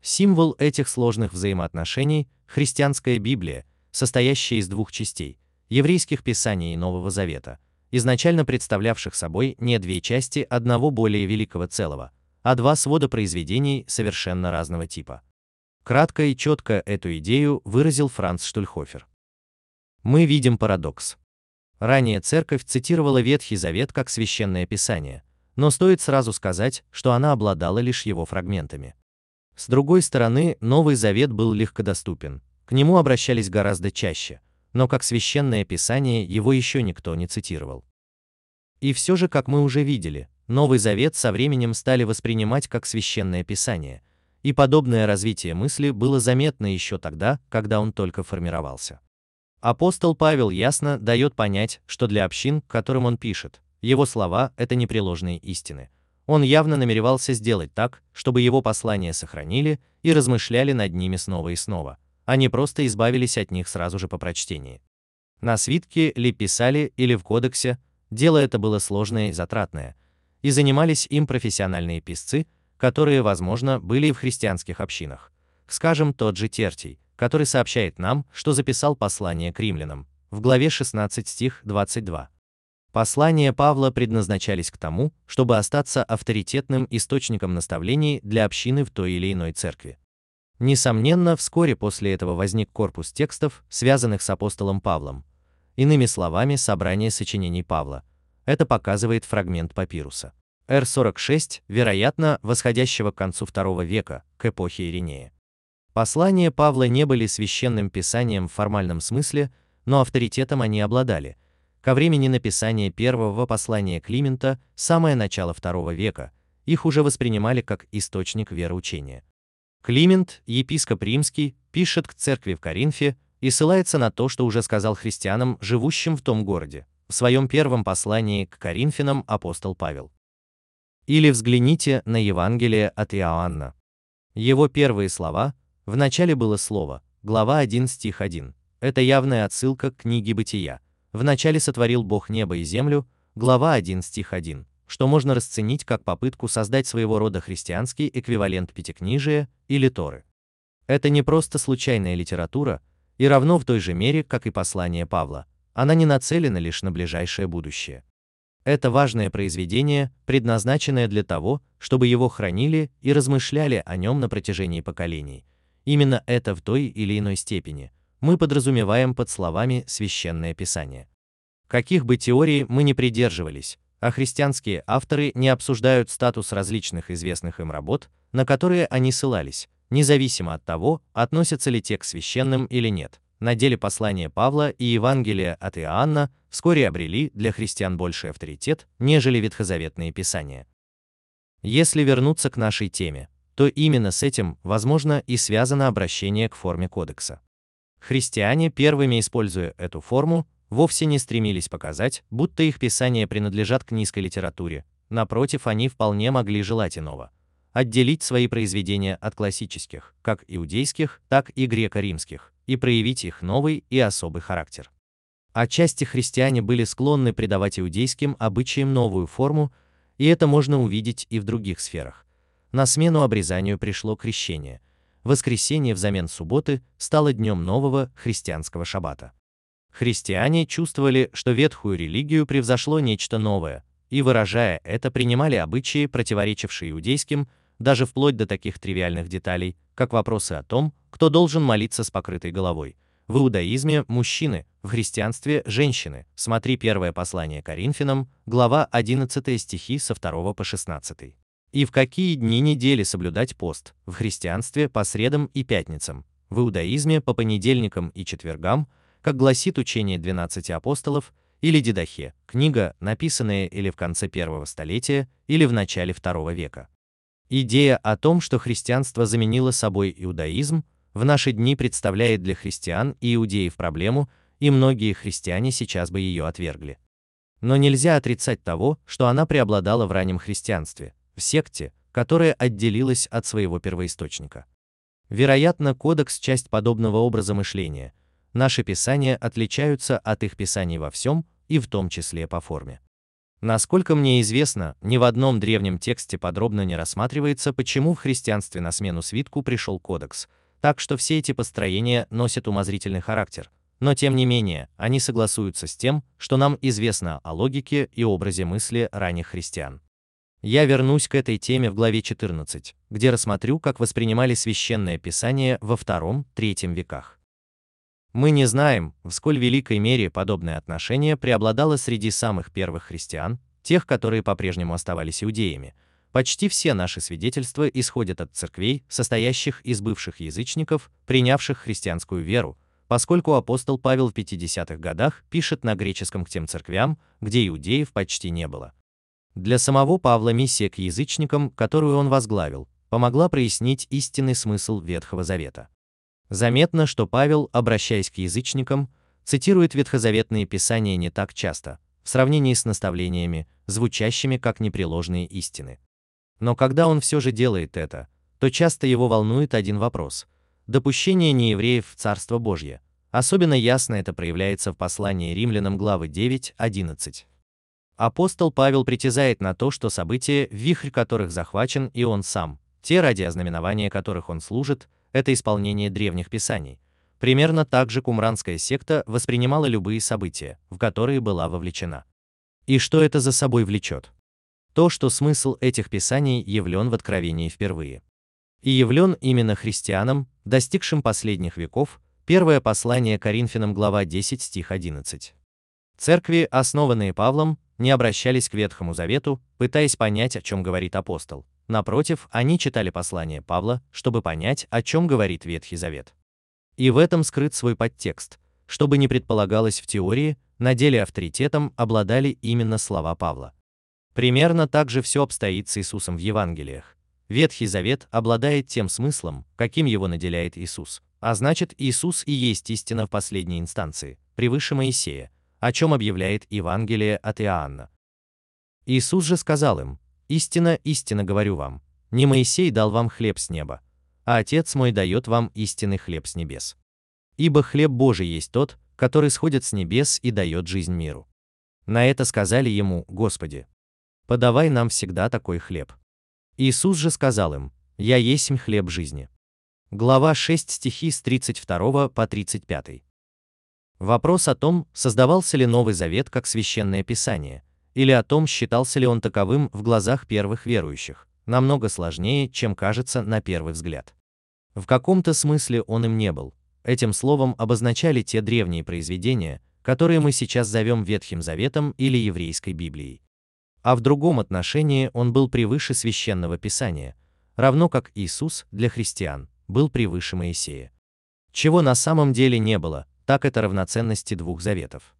Символ этих сложных взаимоотношений – христианская Библия, состоящая из двух частей – еврейских писаний и Нового Завета, изначально представлявших собой не две части одного более великого целого, а два свода произведений совершенно разного типа. Кратко и четко эту идею выразил Франц Штульхофер. Мы видим парадокс. Ранее церковь цитировала Ветхий Завет как священное писание, но стоит сразу сказать, что она обладала лишь его фрагментами. С другой стороны, Новый Завет был легкодоступен, к нему обращались гораздо чаще, но как священное писание его еще никто не цитировал. И все же, как мы уже видели, Новый Завет со временем стали воспринимать как священное писание, и подобное развитие мысли было заметно еще тогда, когда он только формировался. Апостол Павел ясно дает понять, что для общин, которым он пишет, его слова – это непреложные истины. Он явно намеревался сделать так, чтобы его послания сохранили и размышляли над ними снова и снова, а не просто избавились от них сразу же по прочтении. На свитке ли писали или в кодексе, дело это было сложное и затратное, и занимались им профессиональные писцы, которые, возможно, были и в христианских общинах. Скажем, тот же Тертий, который сообщает нам, что записал послание к римлянам, в главе 16 стих 22. Послания Павла предназначались к тому, чтобы остаться авторитетным источником наставлений для общины в той или иной церкви. Несомненно, вскоре после этого возник корпус текстов, связанных с апостолом Павлом. Иными словами, собрание сочинений Павла. Это показывает фрагмент папируса. Р-46, вероятно, восходящего к концу II века, к эпохе Иринея. Послания Павла не были священным писанием в формальном смысле, но авторитетом они обладали. Ко времени написания первого послания Климента, самое начало II века, их уже воспринимали как источник вероучения. Климент, епископ римский, пишет к церкви в Коринфе и ссылается на то, что уже сказал христианам, живущим в том городе, в своем первом послании к Коринфянам апостол Павел. Или взгляните на Евангелие от Иоанна. Его первые слова, в начале было слово, глава 1 стих 1. Это явная отсылка к книге Бытия. В начале сотворил Бог небо и землю, глава 1 стих 1, что можно расценить как попытку создать своего рода христианский эквивалент Пятикнижия или Торы. Это не просто случайная литература, и равно в той же мере, как и послание Павла, она не нацелена лишь на ближайшее будущее. Это важное произведение, предназначенное для того, чтобы его хранили и размышляли о нем на протяжении поколений. Именно это в той или иной степени мы подразумеваем под словами «священное писание». Каких бы теорий мы ни придерживались, а христианские авторы не обсуждают статус различных известных им работ, на которые они ссылались, независимо от того, относятся ли те к священным или нет. На деле послания Павла и Евангелия от Иоанна вскоре обрели для христиан больший авторитет, нежели ветхозаветные писания. Если вернуться к нашей теме, то именно с этим, возможно, и связано обращение к форме кодекса. Христиане, первыми используя эту форму, вовсе не стремились показать, будто их писания принадлежат к низкой литературе, напротив, они вполне могли желать иного. Отделить свои произведения от классических, как иудейских, так и греко-римских, и проявить их новый и особый характер. Отчасти христиане были склонны придавать иудейским обычаям новую форму, и это можно увидеть и в других сферах. На смену обрезанию пришло крещение. Воскресенье взамен субботы стало днем нового христианского шаббата. Христиане чувствовали, что ветхую религию превзошло нечто новое, и выражая это, принимали обычаи, противоречившие иудейским, даже вплоть до таких тривиальных деталей, как вопросы о том, кто должен молиться с покрытой головой, в иудаизме – мужчины, в христианстве – женщины. Смотри первое послание Коринфянам, глава 11 стихи со 2 по 16. И в какие дни недели соблюдать пост, в христианстве по средам и пятницам, в иудаизме по понедельникам и четвергам, как гласит учение 12 апостолов, или Дидахе, книга, написанная или в конце первого столетия, или в начале второго века. Идея о том, что христианство заменило собой иудаизм, в наши дни представляет для христиан и иудеев проблему, и многие христиане сейчас бы ее отвергли. Но нельзя отрицать того, что она преобладала в раннем христианстве, в секте, которая отделилась от своего первоисточника. Вероятно, кодекс – часть подобного образа мышления. Наши писания отличаются от их писаний во всем, и в том числе по форме. Насколько мне известно, ни в одном древнем тексте подробно не рассматривается, почему в христианстве на смену свитку пришел кодекс, так что все эти построения носят умозрительный характер, но тем не менее, они согласуются с тем, что нам известно о логике и образе мысли ранних христиан. Я вернусь к этой теме в главе 14, где рассмотрю, как воспринимали священное писание во II-III веках. Мы не знаем, в сколь великой мере подобное отношение преобладало среди самых первых христиан, тех, которые по-прежнему оставались иудеями. Почти все наши свидетельства исходят от церквей, состоящих из бывших язычников, принявших христианскую веру, поскольку апостол Павел в 50-х годах пишет на греческом к тем церквям, где иудеев почти не было. Для самого Павла миссия к язычникам, которую он возглавил, помогла прояснить истинный смысл Ветхого Завета. Заметно, что Павел, обращаясь к язычникам, цитирует ветхозаветные писания не так часто, в сравнении с наставлениями, звучащими как непреложные истины. Но когда он все же делает это, то часто его волнует один вопрос – допущение неевреев в Царство Божье. Особенно ясно это проявляется в послании римлянам главы 9-11. Апостол Павел притязает на то, что события, вихрь которых захвачен и он сам, те ради ознаменования которых он служит, это исполнение древних писаний. Примерно так же кумранская секта воспринимала любые события, в которые была вовлечена. И что это за собой влечет? То, что смысл этих писаний явлен в Откровении впервые. И явлен именно христианам, достигшим последних веков, первое послание Коринфянам глава 10 стих 11. Церкви, основанные Павлом, не обращались к Ветхому Завету, пытаясь понять, о чем говорит апостол. Напротив, они читали послание Павла, чтобы понять, о чем говорит Ветхий Завет. И в этом скрыт свой подтекст. Чтобы не предполагалось в теории, на деле авторитетом обладали именно слова Павла. Примерно так же все обстоит с Иисусом в Евангелиях. Ветхий Завет обладает тем смыслом, каким его наделяет Иисус. А значит, Иисус и есть истина в последней инстанции, превыше Моисея, о чем объявляет Евангелие от Иоанна. Иисус же сказал им, «Истина, истинно говорю вам, не Моисей дал вам хлеб с неба, а Отец мой дает вам истинный хлеб с небес. Ибо хлеб Божий есть тот, который сходит с небес и дает жизнь миру». На это сказали ему, «Господи, подавай нам всегда такой хлеб». Иисус же сказал им, «Я есть хлеб жизни». Глава 6 стихи с 32 по 35. Вопрос о том, создавался ли Новый Завет как священное писание, или о том, считался ли он таковым в глазах первых верующих, намного сложнее, чем кажется на первый взгляд. В каком-то смысле он им не был. Этим словом обозначали те древние произведения, которые мы сейчас зовем Ветхим Заветом или Еврейской Библией. А в другом отношении он был превыше священного писания, равно как Иисус для христиан был превыше Моисея. Чего на самом деле не было, так это равноценности двух заветов.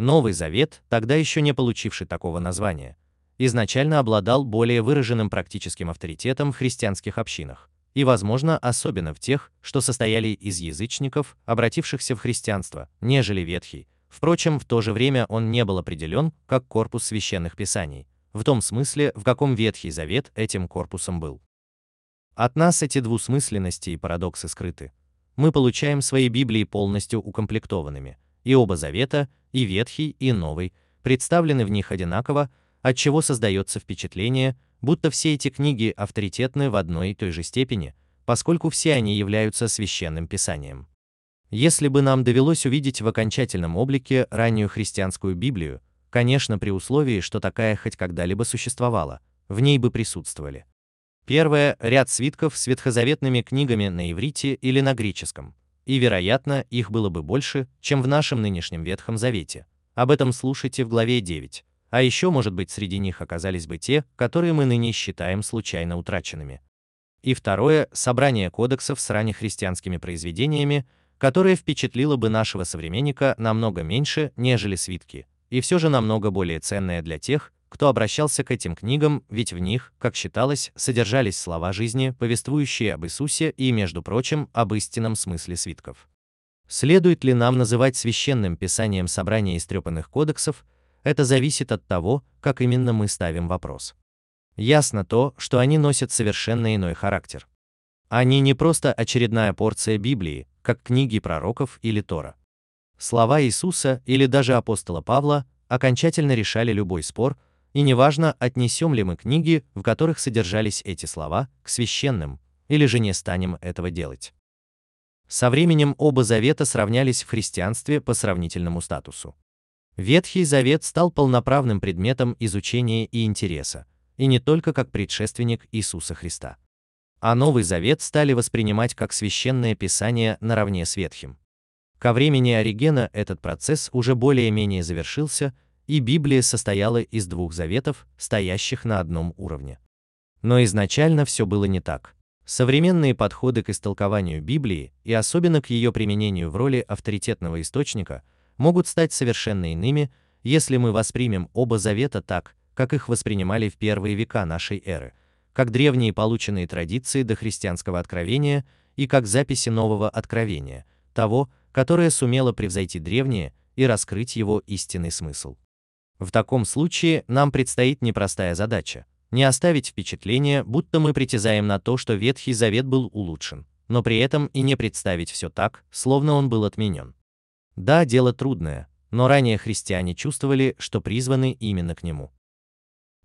Новый Завет, тогда еще не получивший такого названия, изначально обладал более выраженным практическим авторитетом в христианских общинах, и, возможно, особенно в тех, что состояли из язычников, обратившихся в христианство, нежели Ветхий. Впрочем, в то же время он не был определен как корпус священных писаний, в том смысле, в каком Ветхий Завет этим корпусом был. От нас эти двусмысленности и парадоксы скрыты, мы получаем свои Библии полностью укомплектованными, и оба завета, и Ветхий, и Новый, представлены в них одинаково, от чего создается впечатление, будто все эти книги авторитетны в одной и той же степени, поскольку все они являются священным писанием. Если бы нам довелось увидеть в окончательном облике раннюю христианскую Библию, конечно, при условии, что такая хоть когда-либо существовала, в ней бы присутствовали Первое – ряд свитков с ветхозаветными книгами на иврите или на греческом, и, вероятно, их было бы больше, чем в нашем нынешнем Ветхом Завете. Об этом слушайте в главе 9. А еще, может быть, среди них оказались бы те, которые мы ныне считаем случайно утраченными. И второе – собрание кодексов с раннехристианскими произведениями, которое впечатлило бы нашего современника намного меньше, нежели свитки, и все же намного более ценное для тех, кто обращался к этим книгам, ведь в них, как считалось, содержались слова жизни, повествующие об Иисусе и, между прочим, об истинном смысле свитков. Следует ли нам называть священным писанием собрание истрепанных кодексов, это зависит от того, как именно мы ставим вопрос. Ясно то, что они носят совершенно иной характер. Они не просто очередная порция Библии, как книги пророков или Тора. Слова Иисуса или даже апостола Павла окончательно решали любой спор, и неважно, отнесем ли мы книги, в которых содержались эти слова, к священным, или же не станем этого делать. Со временем оба завета сравнялись в христианстве по сравнительному статусу. Ветхий Завет стал полноправным предметом изучения и интереса, и не только как предшественник Иисуса Христа. А Новый Завет стали воспринимать как священное писание наравне с Ветхим. Ко времени Оригена этот процесс уже более-менее завершился, и Библия состояла из двух заветов, стоящих на одном уровне. Но изначально все было не так. Современные подходы к истолкованию Библии и особенно к ее применению в роли авторитетного источника могут стать совершенно иными, если мы воспримем оба завета так, как их воспринимали в первые века нашей эры, как древние полученные традиции дохристианского откровения и как записи нового откровения, того, которое сумело превзойти древнее и раскрыть его истинный смысл. В таком случае нам предстоит непростая задача не оставить впечатление, будто мы притязаем на то, что Ветхий Завет был улучшен, но при этом и не представить все так, словно он был отменен. Да, дело трудное, но ранее христиане чувствовали, что призваны именно к нему.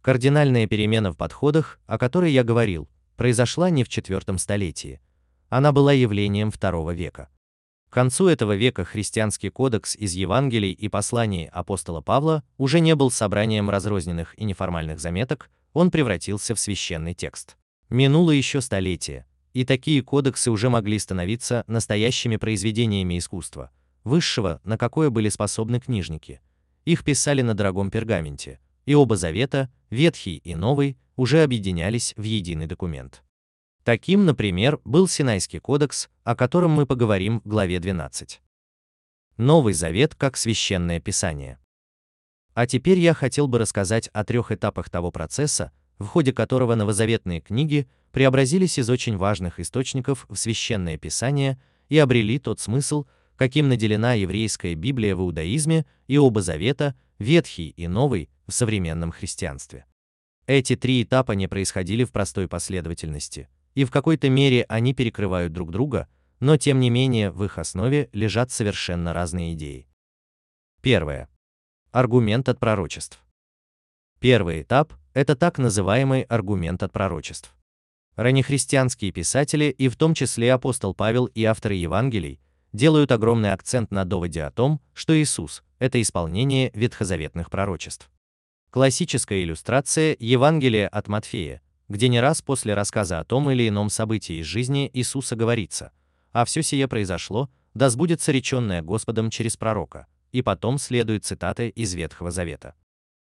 Кардинальная перемена в подходах, о которой я говорил, произошла не в IV столетии. Она была явлением II века. Концу этого века христианский кодекс из Евангелий и посланий апостола Павла уже не был собранием разрозненных и неформальных заметок, он превратился в священный текст. Минуло еще столетие, и такие кодексы уже могли становиться настоящими произведениями искусства, высшего, на какое были способны книжники. Их писали на дорогом пергаменте, и оба завета, Ветхий и Новый, уже объединялись в единый документ. Таким, например, был Синайский кодекс, о котором мы поговорим в главе 12. Новый Завет как священное писание. А теперь я хотел бы рассказать о трех этапах того процесса, в ходе которого новозаветные книги преобразились из очень важных источников в священное писание и обрели тот смысл, каким наделена еврейская Библия в иудаизме и оба завета, Ветхий и Новый, в современном христианстве. Эти три этапа не происходили в простой последовательности, и в какой-то мере они перекрывают друг друга, но тем не менее в их основе лежат совершенно разные идеи. Первое. Аргумент от пророчеств. Первый этап – это так называемый аргумент от пророчеств. Раннехристианские писатели, и в том числе апостол Павел и авторы Евангелий, делают огромный акцент на доводе о том, что Иисус – это исполнение ветхозаветных пророчеств. Классическая иллюстрация Евангелия от Матфея, где не раз после рассказа о том или ином событии из жизни Иисуса говорится, а все сие произошло, да сбудется реченное Господом через пророка, и потом следует цитаты из Ветхого Завета.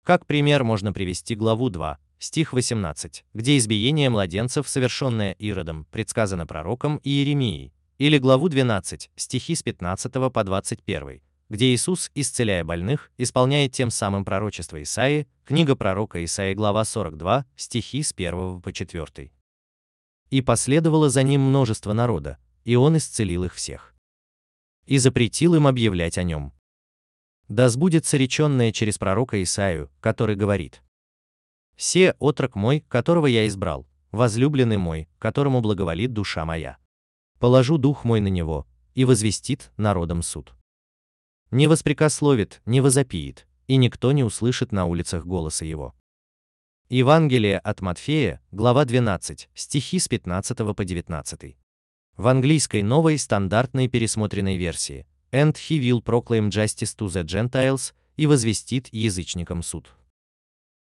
Как пример можно привести главу 2, стих 18, где избиение младенцев, совершенное Иродом, предсказано пророком Иеремией, или главу 12, стихи с 15 по 21, где Иисус, исцеляя больных, исполняет тем самым пророчество Исаии, книга пророка Исаии, глава 42, стихи с 1 по 4. И последовало за ним множество народа, и он исцелил их всех. И запретил им объявлять о нем. Да сбудется реченное через пророка Исаию, который говорит. «Се отрок мой, которого я избрал, возлюбленный мой, которому благоволит душа моя. Положу дух мой на него, и возвестит народом суд» не воспрекословит, не возопиет, и никто не услышит на улицах голоса его. Евангелие от Матфея, глава 12, стихи с 15 по 19. В английской новой стандартной пересмотренной версии «And he will proclaim justice to the Gentiles» и возвестит язычникам суд.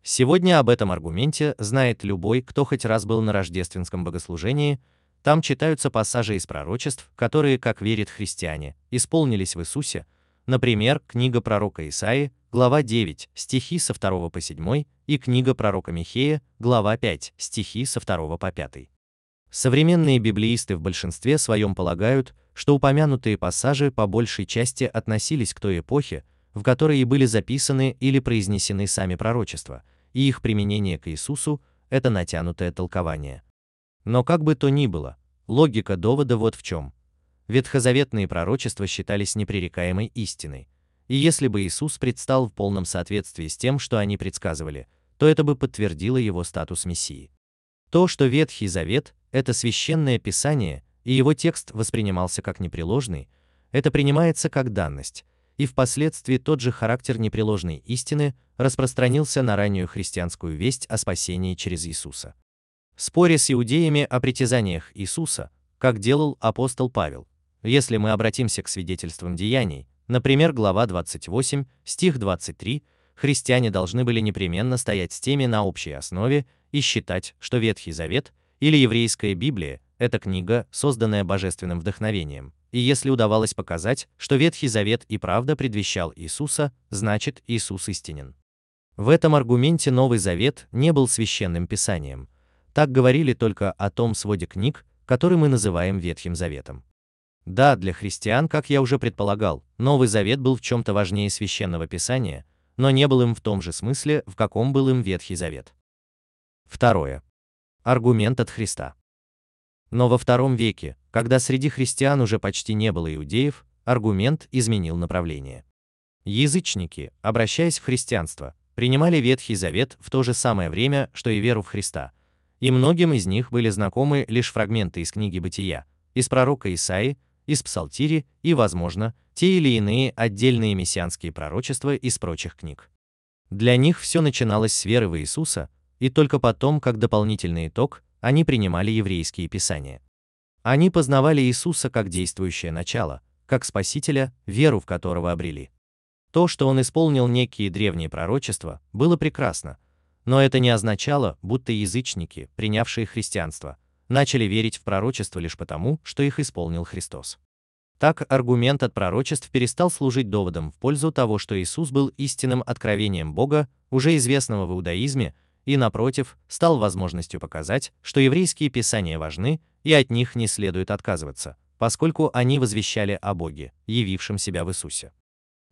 Сегодня об этом аргументе знает любой, кто хоть раз был на рождественском богослужении, там читаются пассажи из пророчеств, которые, как верят христиане, исполнились в Иисусе, Например, книга пророка Исаи, глава 9, стихи со 2 по 7, и книга пророка Михея, глава 5, стихи со 2 по 5. Современные библеисты в большинстве своем полагают, что упомянутые пассажи по большей части относились к той эпохе, в которой и были записаны или произнесены сами пророчества, и их применение к Иисусу – это натянутое толкование. Но как бы то ни было, логика довода вот в чем – ветхозаветные пророчества считались непререкаемой истиной, и если бы Иисус предстал в полном соответствии с тем, что они предсказывали, то это бы подтвердило его статус Мессии. То, что Ветхий Завет – это священное писание, и его текст воспринимался как непреложный, это принимается как данность, и впоследствии тот же характер непреложной истины распространился на раннюю христианскую весть о спасении через Иисуса. В споре с иудеями о притязаниях Иисуса, как делал апостол Павел, если мы обратимся к свидетельствам деяний, например, глава 28, стих 23, христиане должны были непременно стоять с теми на общей основе и считать, что Ветхий Завет или еврейская Библия – это книга, созданная божественным вдохновением. И если удавалось показать, что Ветхий Завет и правда предвещал Иисуса, значит Иисус истинен. В этом аргументе Новый Завет не был священным писанием. Так говорили только о том своде книг, который мы называем Ветхим Заветом. Да, для христиан, как я уже предполагал, Новый Завет был в чем-то важнее священного писания, но не был им в том же смысле, в каком был им Ветхий Завет. Второе. Аргумент от Христа. Но во втором веке, когда среди христиан уже почти не было иудеев, аргумент изменил направление. Язычники, обращаясь в христианство, принимали Ветхий Завет в то же самое время, что и веру в Христа, и многим из них были знакомы лишь фрагменты из книги Бытия, из пророка Исаии, из Псалтири и, возможно, те или иные отдельные мессианские пророчества из прочих книг. Для них все начиналось с веры в Иисуса, и только потом, как дополнительный итог, они принимали еврейские писания. Они познавали Иисуса как действующее начало, как Спасителя, веру в которого обрели. То, что он исполнил некие древние пророчества, было прекрасно, но это не означало, будто язычники, принявшие христианство, начали верить в пророчество лишь потому, что их исполнил Христос. Так аргумент от пророчеств перестал служить доводом в пользу того, что Иисус был истинным откровением Бога, уже известного в иудаизме, и, напротив, стал возможностью показать, что еврейские писания важны, и от них не следует отказываться, поскольку они возвещали о Боге, явившем себя в Иисусе.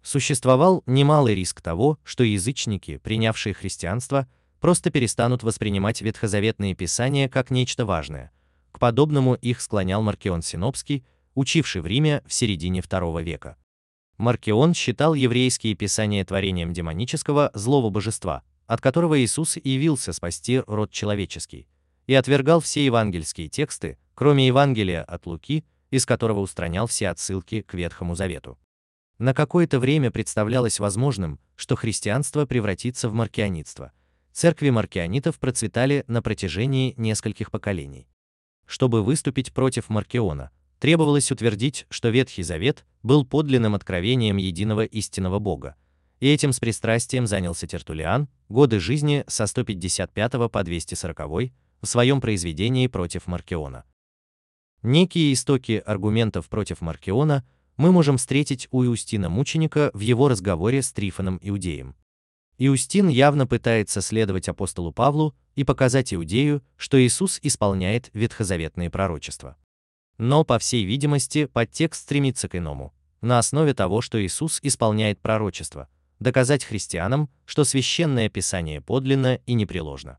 Существовал немалый риск того, что язычники, принявшие христианство, просто перестанут воспринимать ветхозаветные писания как нечто важное. К подобному их склонял Маркион Синопский, учивший в Риме в середине II века. Маркион считал еврейские писания творением демонического злого божества, от которого Иисус явился спасти род человеческий, и отвергал все евангельские тексты, кроме Евангелия от Луки, из которого устранял все отсылки к Ветхому Завету. На какое-то время представлялось возможным, что христианство превратится в маркианитство. Церкви маркианитов процветали на протяжении нескольких поколений. Чтобы выступить против Маркиона, требовалось утвердить, что Ветхий Завет был подлинным откровением единого истинного Бога, и этим с пристрастием занялся Тертулиан, годы жизни со 155 по 240 в своем произведении против Маркиона. Некие истоки аргументов против Маркиона мы можем встретить у Иустина Мученика в его разговоре с Трифоном Иудеем. Иустин явно пытается следовать апостолу Павлу и показать Иудею, что Иисус исполняет ветхозаветные пророчества. Но, по всей видимости, подтекст стремится к иному. На основе того, что Иисус исполняет пророчество, доказать христианам, что священное писание подлинно и непреложно.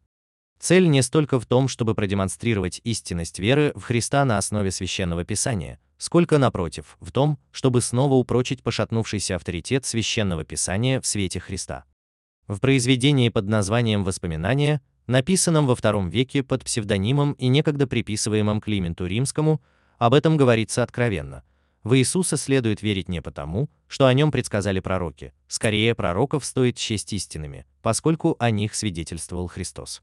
Цель не столько в том, чтобы продемонстрировать истинность веры в Христа на основе священного писания, сколько напротив, в том, чтобы снова упрочить пошатнувшийся авторитет священного писания в свете Христа. В произведении под названием «Воспоминания», написанном во II веке под псевдонимом и некогда приписываемым Клименту Римскому, об этом говорится откровенно – в Иисуса следует верить не потому, что о нем предсказали пророки, скорее пророков стоит честь истинными, поскольку о них свидетельствовал Христос.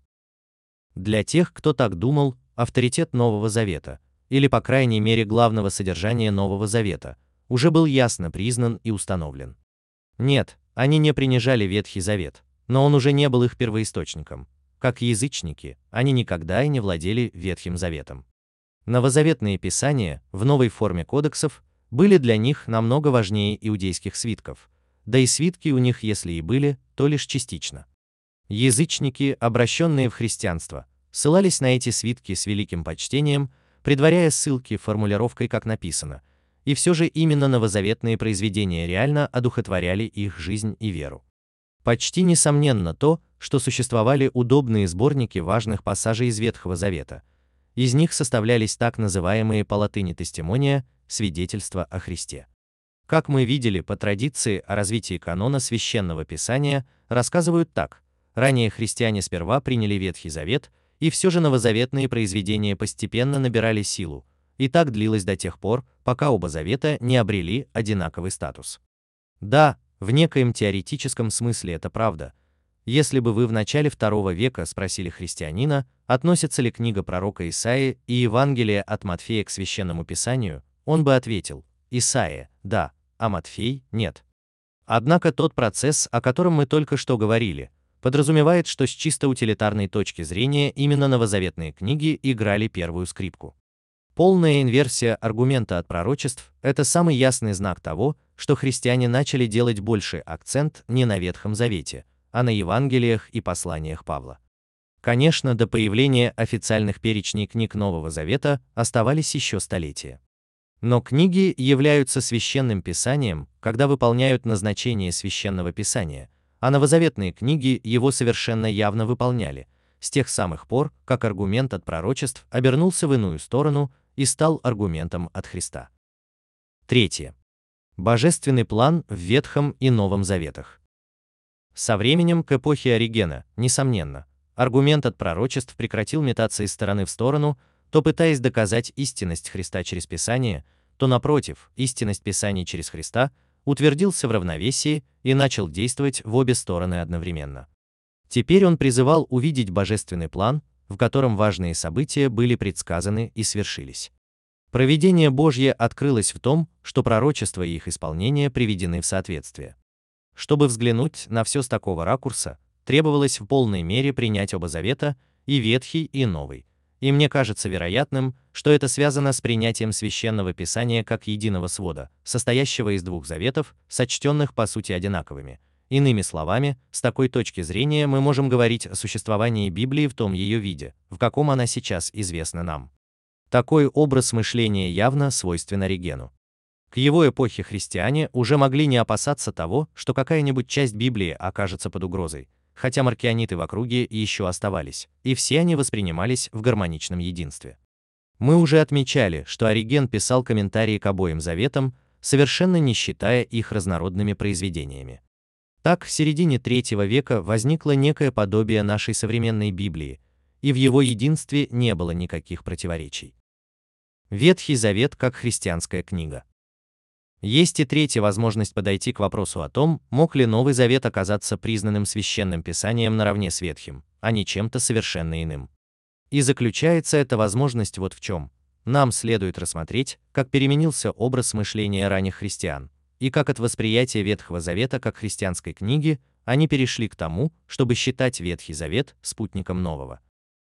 Для тех, кто так думал, авторитет Нового Завета, или по крайней мере главного содержания Нового Завета, уже был ясно признан и установлен. Нет, они не принижали Ветхий Завет, но он уже не был их первоисточником. Как язычники, они никогда и не владели Ветхим Заветом. Новозаветные писания, в новой форме кодексов, были для них намного важнее иудейских свитков, да и свитки у них, если и были, то лишь частично. Язычники, обращенные в христианство, ссылались на эти свитки с великим почтением, предваряя ссылки формулировкой как написано, и все же именно новозаветные произведения реально одухотворяли их жизнь и веру. Почти несомненно то, что существовали удобные сборники важных пассажей из Ветхого Завета – из них составлялись так называемые по латыни тестимония, свидетельства о Христе. Как мы видели по традиции о развитии канона священного писания, рассказывают так: ранее христиане сперва приняли Ветхий Завет, и все же новозаветные произведения постепенно набирали силу, и так длилось до тех пор, пока оба завета не обрели одинаковый статус. Да, в некоем теоретическом смысле это правда, если бы вы в начале II века спросили христианина, относится ли книга пророка Исаии и Евангелие от Матфея к священному писанию, он бы ответил: Исаия, да, а Матфей нет. Однако тот процесс, о котором мы только что говорили, подразумевает, что с чисто утилитарной точки зрения именно новозаветные книги играли первую скрипку. Полная инверсия аргумента от пророчеств – это самый ясный знак того, что христиане начали делать больший акцент не на Ветхом Завете, а на Евангелиях и посланиях Павла. Конечно, до появления официальных перечней книг Нового Завета оставались еще столетия. Но книги являются священным писанием, когда выполняют назначение священного писания, а новозаветные книги его совершенно явно выполняли, с тех самых пор, как аргумент от пророчеств обернулся в иную сторону и стал аргументом от Христа. Третье. Божественный план в Ветхом и Новом Заветах. Со временем к эпохе Оригена, несомненно, аргумент от пророчеств прекратил метаться из стороны в сторону, то пытаясь доказать истинность Христа через Писание, то напротив, истинность Писаний через Христа утвердился в равновесии и начал действовать в обе стороны одновременно. Теперь он призывал увидеть божественный план, в котором важные события были предсказаны и свершились. Провидение Божье открылось в том, что пророчества и их исполнение приведены в соответствие. Чтобы взглянуть на все с такого ракурса, требовалось в полной мере принять оба завета, и Ветхий, и Новый. И мне кажется вероятным, что это связано с принятием священного писания как единого свода, состоящего из двух заветов, сочтенных по сути одинаковыми, Иными словами, с такой точки зрения мы можем говорить о существовании Библии в том ее виде, в каком она сейчас известна нам. Такой образ мышления явно свойствен Оригену. К его эпохе христиане уже могли не опасаться того, что какая-нибудь часть Библии окажется под угрозой, хотя маркиониты в округе еще оставались, и все они воспринимались в гармоничном единстве. Мы уже отмечали, что Ориген писал комментарии к обоим заветам, совершенно не считая их разнородными произведениями. Так, в середине третьего века возникло некое подобие нашей современной Библии, и в его единстве не было никаких противоречий. Ветхий Завет как христианская книга. Есть и третья возможность подойти к вопросу о том, мог ли Новый Завет оказаться признанным священным писанием наравне с Ветхим, а не чем-то совершенно иным. И заключается эта возможность вот в чем. Нам следует рассмотреть, как переменился образ мышления ранних христиан, и как от восприятия Ветхого Завета как христианской книги, они перешли к тому, чтобы считать Ветхий Завет спутником Нового.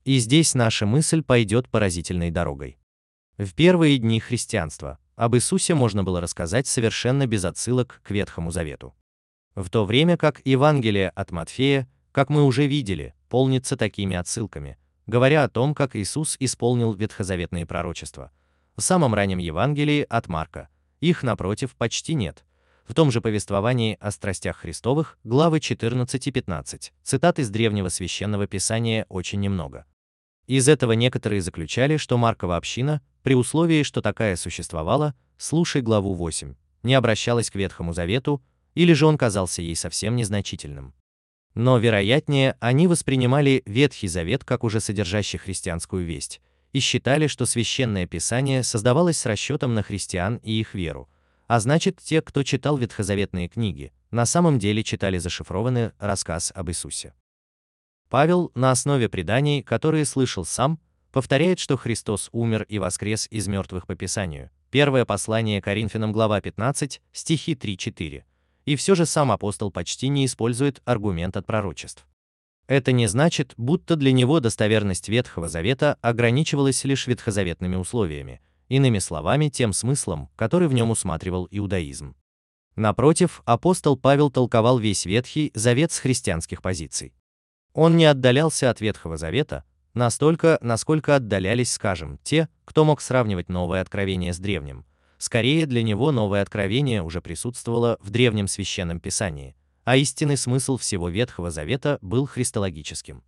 И здесь наша мысль пойдет поразительной дорогой. В первые дни христианства об Иисусе можно было рассказать совершенно без отсылок к Ветхому Завету. В то время как Евангелие от Матфея, как мы уже видели, полнится такими отсылками, говоря о том, как Иисус исполнил ветхозаветные пророчества. В самом раннем Евангелии от Марка их, напротив, почти нет. В том же повествовании о страстях Христовых, главы 14 и 15, цитат из древнего священного писания очень немного. Из этого некоторые заключали, что Маркова община, при условии, что такая существовала, слушай главу 8, не обращалась к Ветхому Завету, или же он казался ей совсем незначительным. Но, вероятнее, они воспринимали Ветхий Завет как уже содержащий христианскую весть, и считали, что священное писание создавалось с расчетом на христиан и их веру, а значит, те, кто читал ветхозаветные книги, на самом деле читали зашифрованный рассказ об Иисусе. Павел, на основе преданий, которые слышал сам, повторяет, что Христос умер и воскрес из мертвых по Писанию. Первое послание Коринфянам, глава 15, стихи 3-4. И все же сам апостол почти не использует аргумент от пророчеств. Это не значит, будто для него достоверность Ветхого Завета ограничивалась лишь ветхозаветными условиями, иными словами, тем смыслом, который в нем усматривал иудаизм. Напротив, апостол Павел толковал весь Ветхий Завет с христианских позиций. Он не отдалялся от Ветхого Завета, настолько, насколько отдалялись, скажем, те, кто мог сравнивать новое откровение с древним. Скорее, для него новое откровение уже присутствовало в древнем священном писании – а истинный смысл всего Ветхого Завета был христологическим.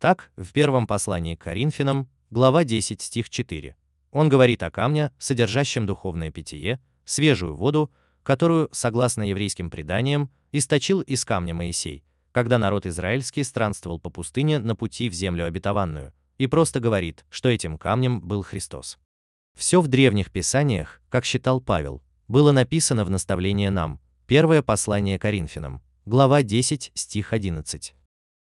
Так, в первом послании к Коринфянам, глава 10 стих 4, он говорит о камне, содержащем духовное питье, свежую воду, которую, согласно еврейским преданиям, источил из камня Моисей, когда народ израильский странствовал по пустыне на пути в землю обетованную, и просто говорит, что этим камнем был Христос. Все в древних писаниях, как считал Павел, было написано в наставление нам, первое послание Коринфянам, глава 10, стих 11.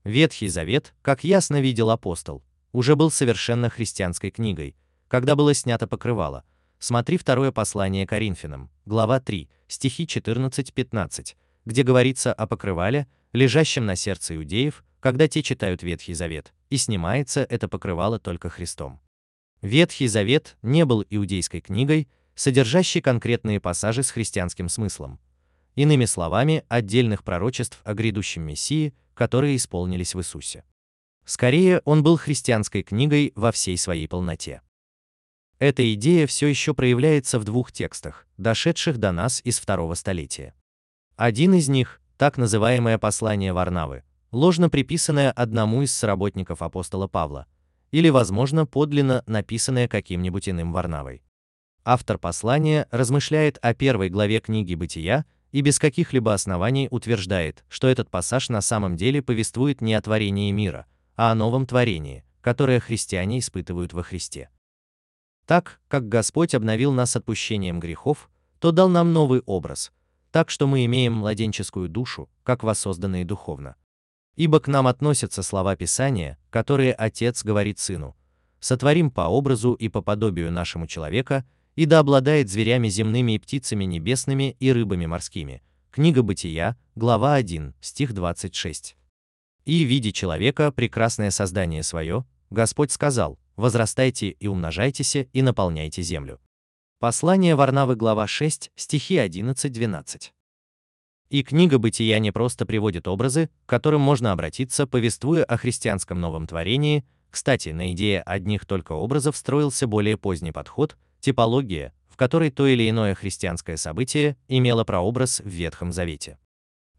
Ветхий Завет, как ясно видел апостол, уже был совершенно христианской книгой, когда было снято покрывало. Смотри второе послание Коринфянам, глава 3, стихи 14-15, где говорится о покрывале, лежащим на сердце иудеев, когда те читают Ветхий Завет, и снимается это покрывало только Христом. Ветхий Завет не был иудейской книгой, содержащей конкретные пассажи с христианским смыслом. Иными словами, отдельных пророчеств о грядущем Мессии, которые исполнились в Иисусе. Скорее, он был христианской книгой во всей своей полноте. Эта идея все еще проявляется в двух текстах, дошедших до нас из второго столетия. Один из них, так называемое послание Варнавы, ложно приписанное одному из сработников апостола Павла, или, возможно, подлинно написанное каким-нибудь иным Варнавой. Автор послания размышляет о первой главе книги Бытия и без каких-либо оснований утверждает, что этот пассаж на самом деле повествует не о творении мира, а о новом творении, которое христиане испытывают во Христе. Так, как Господь обновил нас отпущением грехов, то дал нам новый образ, так что мы имеем младенческую душу, как воссозданные духовно. Ибо к нам относятся слова Писания, которые Отец говорит Сыну, «Сотворим по образу и по подобию нашему человека, и да обладает зверями земными и птицами небесными и рыбами морскими». Книга Бытия, глава 1, стих 26. «И, видя человека, прекрасное создание свое, Господь сказал, возрастайте и умножайтесь и наполняйте землю. Послание Варнавы, глава 6, стихи 11-12. И книга Бытия не просто приводит образы, к которым можно обратиться, повествуя о христианском новом творении, кстати, на идее одних только образов строился более поздний подход, типология, в которой то или иное христианское событие имело прообраз в Ветхом Завете.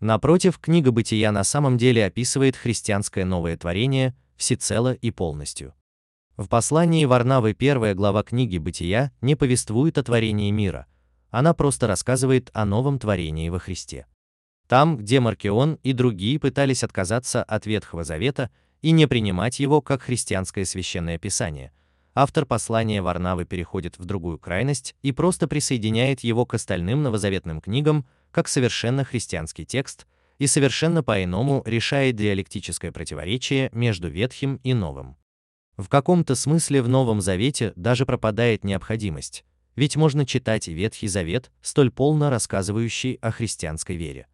Напротив, книга Бытия на самом деле описывает христианское новое творение всецело и полностью. В послании Варнавы первая глава книги Бытия не повествует о творении мира, она просто рассказывает о новом творении во Христе. Там, где Маркион и другие пытались отказаться от Ветхого Завета и не принимать его как христианское священное писание, автор послания Варнавы переходит в другую крайность и просто присоединяет его к остальным новозаветным книгам как совершенно христианский текст и совершенно по-иному решает диалектическое противоречие между Ветхим и Новым. В каком-то смысле в Новом Завете даже пропадает необходимость, ведь можно читать и Ветхий Завет, столь полно рассказывающий о христианской вере.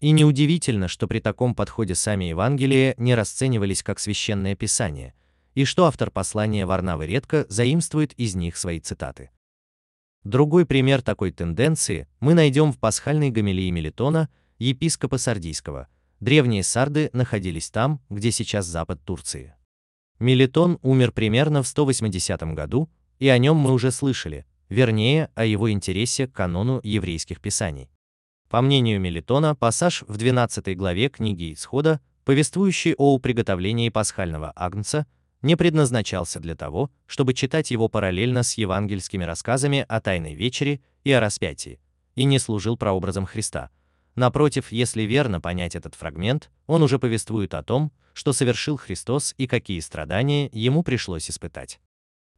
И неудивительно, что при таком подходе сами Евангелия не расценивались как священное писание, и что автор послания Варнавы редко заимствует из них свои цитаты. Другой пример такой тенденции мы найдем в пасхальной гомилии Мелитона, епископа Сардийского. Древние сарды находились там, где сейчас запад Турции. Мелитон умер примерно в 180 году, и о нем мы уже слышали, вернее, о его интересе к канону еврейских писаний. По мнению Мелитона, пассаж в 12 главе книги Исхода, повествующий о приготовлении пасхального агнца, не предназначался для того, чтобы читать его параллельно с евангельскими рассказами о Тайной вечере и о распятии, и не служил прообразом Христа. Напротив, если верно понять этот фрагмент, он уже повествует о том, что совершил Христос и какие страдания ему пришлось испытать.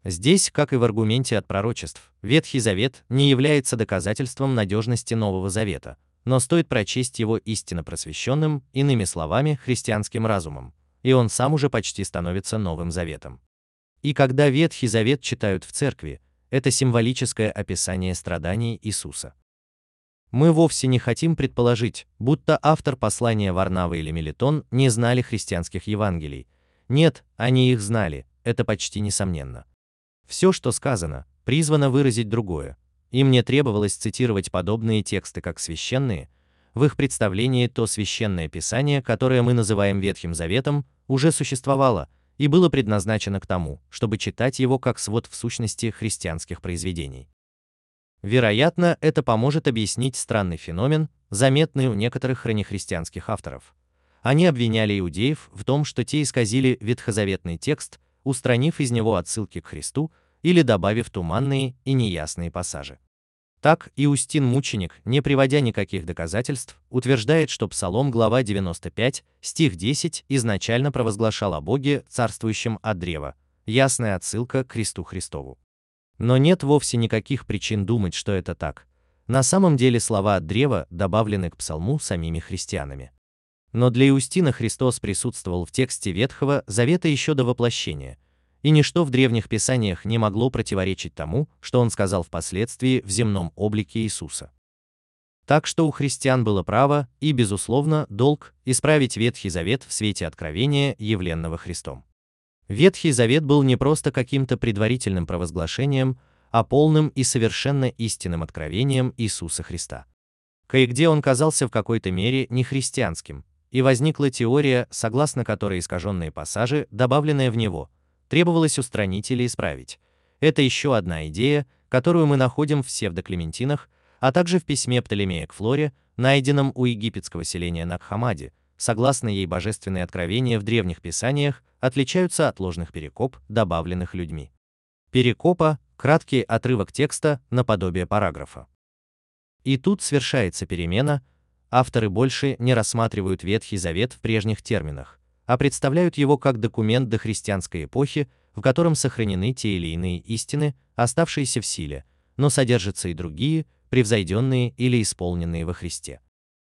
Здесь, как и в аргументе от пророчеств, Ветхий Завет не является доказательством надежности Нового Завета, но стоит прочесть его истинно просвещенным, иными словами, христианским разумом, и он сам уже почти становится Новым Заветом. И когда Ветхий Завет читают в церкви, это символическое описание страданий Иисуса. Мы вовсе не хотим предположить, будто автор послания Варнава или Мелитон не знали христианских Евангелий. Нет, они их знали, это почти несомненно. Все, что сказано, призвано выразить другое. Им не требовалось цитировать подобные тексты как священные. В их представлении то священное писание, которое мы называем Ветхим Заветом, уже существовало и было предназначено к тому, чтобы читать его как свод в сущности христианских произведений. Вероятно, это поможет объяснить странный феномен, заметный у некоторых раннехристианских авторов. Они обвиняли иудеев в том, что те исказили ветхозаветный текст, устранив из него отсылки к Христу или добавив туманные и неясные пассажи. Так Иустин Мученик, не приводя никаких доказательств, утверждает, что Псалом глава 95, стих 10 изначально провозглашал о Боге, царствующем от древа, ясная отсылка к Христу Христову. Но нет вовсе никаких причин думать, что это так. На самом деле слова от древа добавлены к псалму самими христианами. Но для Иустина Христос присутствовал в тексте Ветхого Завета еще до воплощения, и ничто в древних писаниях не могло противоречить тому, что он сказал впоследствии в земном облике Иисуса. Так что у христиан было право и, безусловно, долг исправить Ветхий Завет в свете откровения, явленного Христом. Ветхий Завет был не просто каким-то предварительным провозглашением, а полным и совершенно истинным откровением Иисуса Христа. Кое-где он казался в какой-то мере нехристианским, и возникла теория, согласно которой искаженные пассажи, добавленные в него, требовалось устранить или исправить. Это еще одна идея, которую мы находим в псевдоклементинах, а также в письме Птолемея к Флоре, найденном у египетского селения Накхамаде. Согласно ей, божественные откровения в древних писаниях отличаются от ложных перекоп, добавленных людьми. Перекопа – краткий отрывок текста наподобие параграфа. И тут совершается перемена, авторы больше не рассматривают Ветхий Завет в прежних терминах, а представляют его как документ дохристианской эпохи, в котором сохранены те или иные истины, оставшиеся в силе, но содержатся и другие, превзойденные или исполненные во Христе.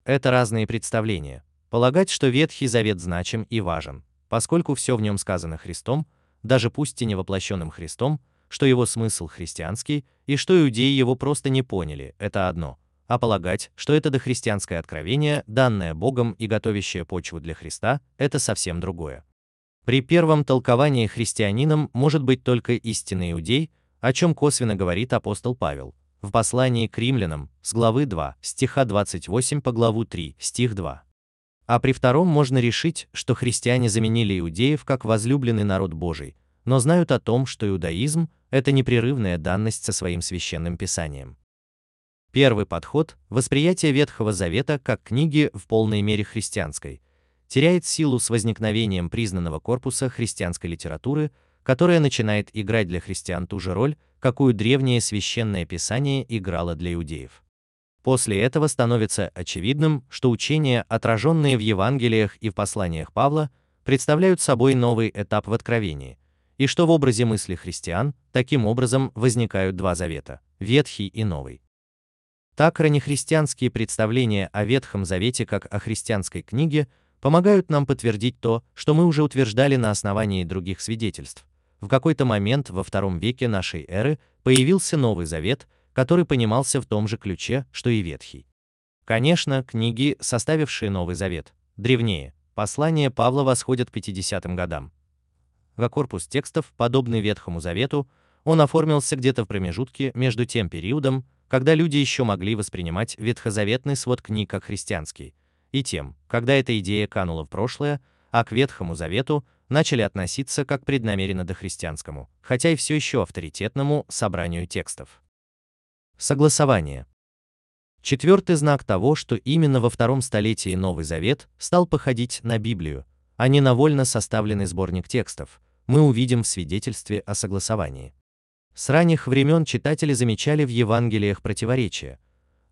Это разные представления. Полагать, что Ветхий Завет значим и важен, поскольку все в нем сказано Христом, даже пусть и не воплощенным Христом, что его смысл христианский, и что иудеи его просто не поняли, это одно, а полагать, что это дохристианское откровение, данное Богом и готовящее почву для Христа, это совсем другое. При первом толковании христианином может быть только истинный иудей, о чем косвенно говорит апостол Павел, в послании к римлянам, с главы 2, стиха 28 по главу 3, стих 2. А при втором можно решить, что христиане заменили иудеев как возлюбленный народ Божий, но знают о том, что иудаизм – это непрерывная данность со своим священным писанием. Первый подход – восприятие Ветхого Завета как книги в полной мере христианской, теряет силу с возникновением признанного корпуса христианской литературы, которая начинает играть для христиан ту же роль, какую древнее священное писание играло для иудеев. После этого становится очевидным, что учения, отраженные в Евангелиях и в посланиях Павла, представляют собой новый этап в откровении, и что в образе мысли христиан таким образом возникают два завета – Ветхий и Новый. Так раннехристианские представления о Ветхом Завете как о христианской книге помогают нам подтвердить то, что мы уже утверждали на основании других свидетельств. В какой-то момент во втором веке нашей эры появился Новый Завет, который понимался в том же ключе, что и Ветхий. Конечно, книги, составившие Новый Завет, древнее, послания Павла восходят к 50-м годам, во корпус текстов, подобный Ветхому Завету, он оформился где-то в промежутке между тем периодом, когда люди еще могли воспринимать ветхозаветный свод книг как христианский, и тем, когда эта идея канула в прошлое, а к Ветхому Завету начали относиться как преднамеренно дохристианскому, хотя и все еще авторитетному собранию текстов. Согласование. Четвертый знак того, что именно во втором столетии Новый Завет стал походить на Библию, а не на вольно составленный сборник текстов, мы увидим в свидетельстве о согласовании. С ранних времен читатели замечали в Евангелиях противоречия,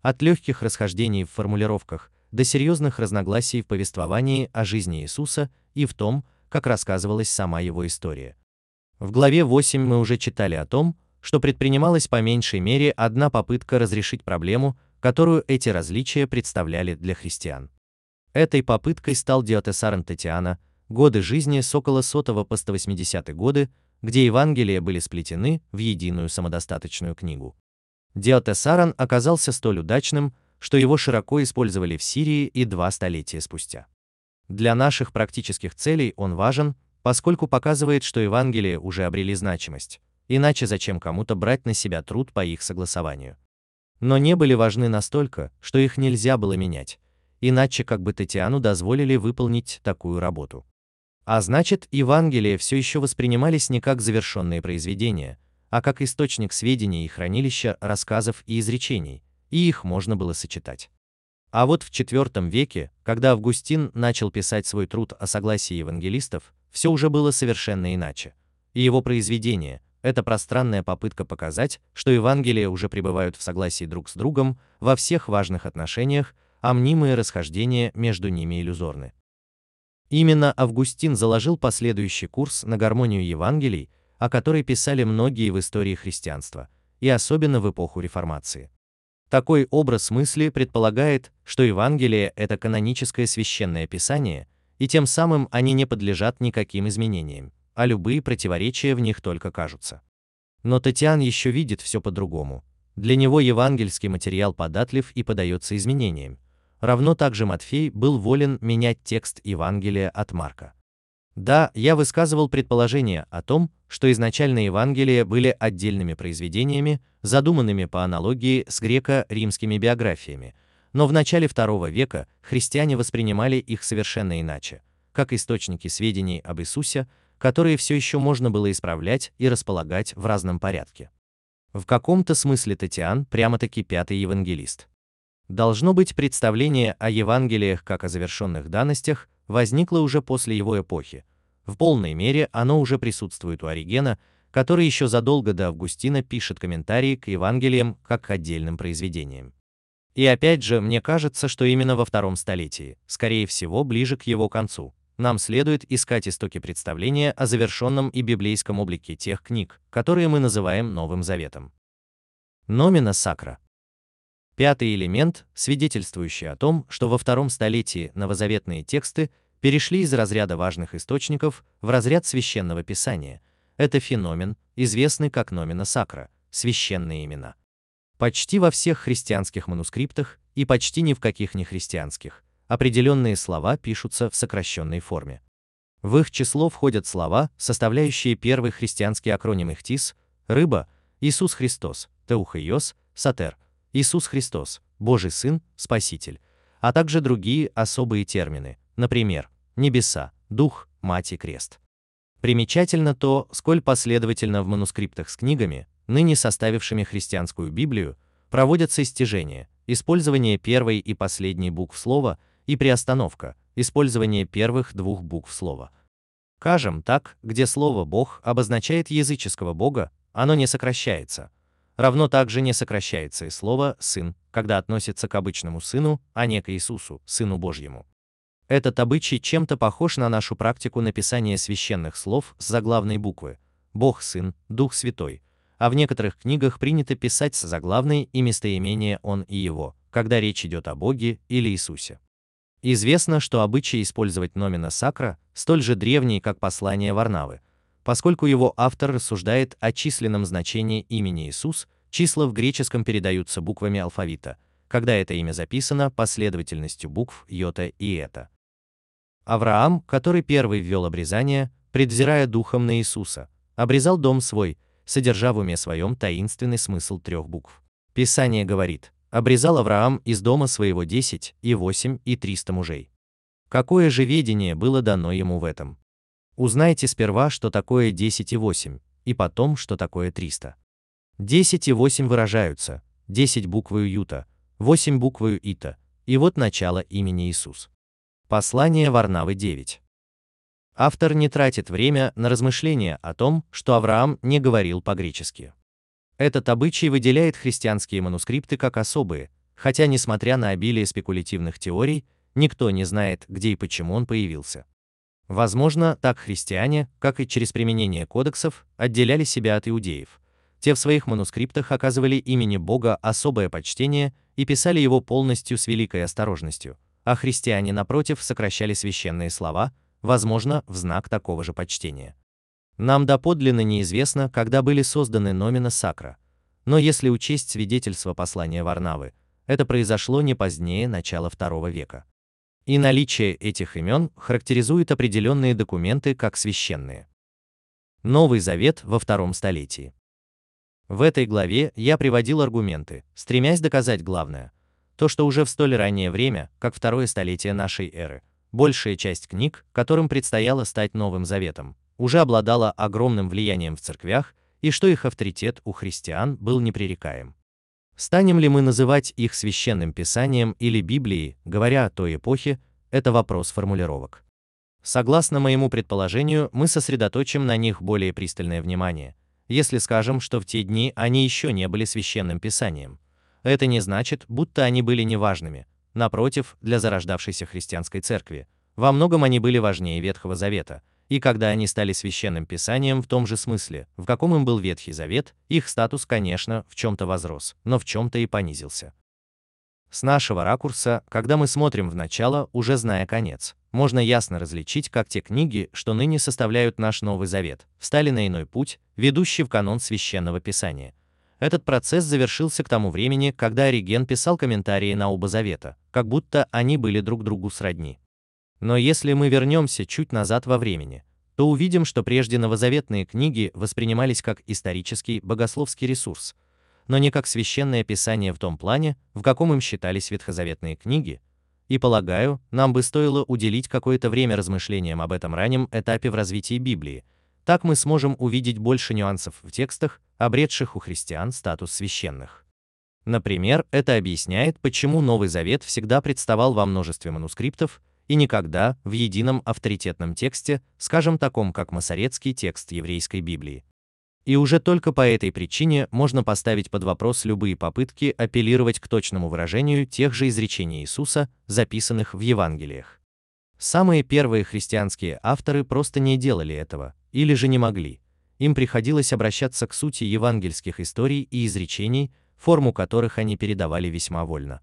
от легких расхождений в формулировках до серьезных разногласий в повествовании о жизни Иисуса и в том, как рассказывалась сама его история. В главе 8 мы уже читали о том, что предпринималась по меньшей мере одна попытка разрешить проблему, которую эти различия представляли для христиан. Этой попыткой стал Диотесарен Татьяна, годы жизни с около сотого по 180 годы, где Евангелия были сплетены в единую самодостаточную книгу. Диотесаран оказался столь удачным, что его широко использовали в Сирии и два столетия спустя. Для наших практических целей он важен, поскольку показывает, что Евангелия уже обрели значимость, иначе зачем кому-то брать на себя труд по их согласованию. Но не были важны настолько, что их нельзя было менять, иначе как бы Татьяну дозволили выполнить такую работу. А значит, Евангелия все еще воспринимались не как завершенные произведения, а как источник сведений и хранилища рассказов и изречений, и их можно было сочетать. А вот в IV веке, когда Августин начал писать свой труд о согласии евангелистов, все уже было совершенно иначе. И его произведение – это пространная попытка показать, что Евангелия уже пребывают в согласии друг с другом во всех важных отношениях, а мнимые расхождения между ними иллюзорны. Именно Августин заложил последующий курс на гармонию Евангелий, о которой писали многие в истории христианства, и особенно в эпоху Реформации. Такой образ мысли предполагает, что Евангелие – это каноническое священное писание, и тем самым они не подлежат никаким изменениям, а любые противоречия в них только кажутся. Но Татьян еще видит все по-другому. Для него евангельский материал податлив и подается изменениям. Равно также Матфей был волен менять текст Евангелия от Марка. Да, я высказывал предположение о том, что изначально Евангелия были отдельными произведениями, задуманными по аналогии с греко-римскими биографиями, но в начале II века христиане воспринимали их совершенно иначе, как источники сведений об Иисусе, которые все еще можно было исправлять и располагать в разном порядке. В каком-то смысле Татьян прямо-таки пятый евангелист. Должно быть, представление о Евангелиях как о завершенных данностях возникло уже после его эпохи. В полной мере оно уже присутствует у Оригена, который еще задолго до Августина пишет комментарии к Евангелиям как к отдельным произведениям. И опять же, мне кажется, что именно во втором столетии, скорее всего, ближе к его концу, нам следует искать истоки представления о завершенном и библейском облике тех книг, которые мы называем Новым Заветом. Номина сакра. Пятый элемент, свидетельствующий о том, что во втором столетии новозаветные тексты перешли из разряда важных источников в разряд священного писания. Это феномен, известный как номина сакра, священные имена. Почти во всех христианских манускриптах и почти ни в каких не христианских определенные слова пишутся в сокращенной форме. В их число входят слова, составляющие первый христианский акроним Ихтис, рыба, Иисус Христос, Теухайос, Сатер, Иисус Христос, Божий Сын, Спаситель, а также другие особые термины, например, небеса, дух, мать и крест. Примечательно то, сколь последовательно в манускриптах с книгами, ныне составившими христианскую Библию, проводятся истяжения, использование первой и последней букв слова – и приостановка, использование первых двух букв слова. Кажем так, где слово «бог» обозначает языческого бога, оно не сокращается. Равно также не сокращается и слово «сын», когда относится к обычному сыну, а не к Иисусу, сыну Божьему. Этот обычай чем-то похож на нашу практику написания священных слов с заглавной буквы «Бог Сын, Дух Святой», а в некоторых книгах принято писать с заглавной и местоимение «Он» и «Его», когда речь идет о Боге или Иисусе. Известно, что обычай использовать номина сакра столь же древний, как послание Варнавы, поскольку его автор рассуждает о численном значении имени Иисус, числа в греческом передаются буквами алфавита, когда это имя записано последовательностью букв йота и это. Авраам, который первый ввел обрезание, предвзирая духом на Иисуса, обрезал дом свой, содержа в уме своем таинственный смысл трех букв. Писание говорит, обрезал Авраам из дома своего десять и восемь и триста мужей. Какое же ведение было дано ему в этом? Узнайте сперва, что такое десять и восемь, и потом, что такое триста. Десять и восемь выражаются, десять буквою Юта, восемь буквою Ита, и вот начало имени Иисус. Послание Варнавы 9. Автор не тратит время на размышления о том, что Авраам не говорил по-гречески. Этот обычай выделяет христианские манускрипты как особые, хотя, несмотря на обилие спекулятивных теорий, никто не знает, где и почему он появился. Возможно, так христиане, как и через применение кодексов, отделяли себя от иудеев. Те в своих манускриптах оказывали имени Бога особое почтение и писали его полностью с великой осторожностью, а христиане, напротив, сокращали священные слова, возможно, в знак такого же почтения. Нам доподлинно неизвестно, когда были созданы номина сакра, но если учесть свидетельство послания Варнавы, это произошло не позднее начала II века. И наличие этих имен характеризует определенные документы как священные. Новый Завет во втором столетии. В этой главе я приводил аргументы, стремясь доказать главное, то, что уже в столь раннее время, как второе столетие нашей эры, большая часть книг, которым предстояло стать Новым Заветом, уже обладала огромным влиянием в церквях и что их авторитет у христиан был непререкаем. Станем ли мы называть их священным писанием или Библией, говоря о той эпохе, это вопрос формулировок. Согласно моему предположению, мы сосредоточим на них более пристальное внимание, если скажем, что в те дни они еще не были священным писанием. Это не значит, будто они были неважными. Напротив, для зарождавшейся христианской церкви, во многом они были важнее Ветхого Завета, и когда они стали священным писанием в том же смысле, в каком им был Ветхий Завет, их статус, конечно, в чем-то возрос, но в чем-то и понизился. С нашего ракурса, когда мы смотрим в начало, уже зная конец, можно ясно различить, как те книги, что ныне составляют наш Новый Завет, встали на иной путь, ведущий в канон священного писания. Этот процесс завершился к тому времени, когда Ориген писал комментарии на оба завета, как будто они были друг другу сродни. Но если мы вернемся чуть назад во времени, то увидим, что прежде новозаветные книги воспринимались как исторический богословский ресурс, но не как священное писание в том плане, в каком им считались ветхозаветные книги, и полагаю, нам бы стоило уделить какое-то время размышлениям об этом раннем этапе в развитии Библии, так мы сможем увидеть больше нюансов в текстах, обретших у христиан статус священных. Например, это объясняет, почему Новый Завет всегда представал во множестве манускриптов и никогда в едином авторитетном тексте, скажем таком, как масорецкий текст еврейской Библии. И уже только по этой причине можно поставить под вопрос любые попытки апеллировать к точному выражению тех же изречений Иисуса, записанных в Евангелиях. Самые первые христианские авторы просто не делали этого, или же не могли. Им приходилось обращаться к сути евангельских историй и изречений, форму которых они передавали весьма вольно.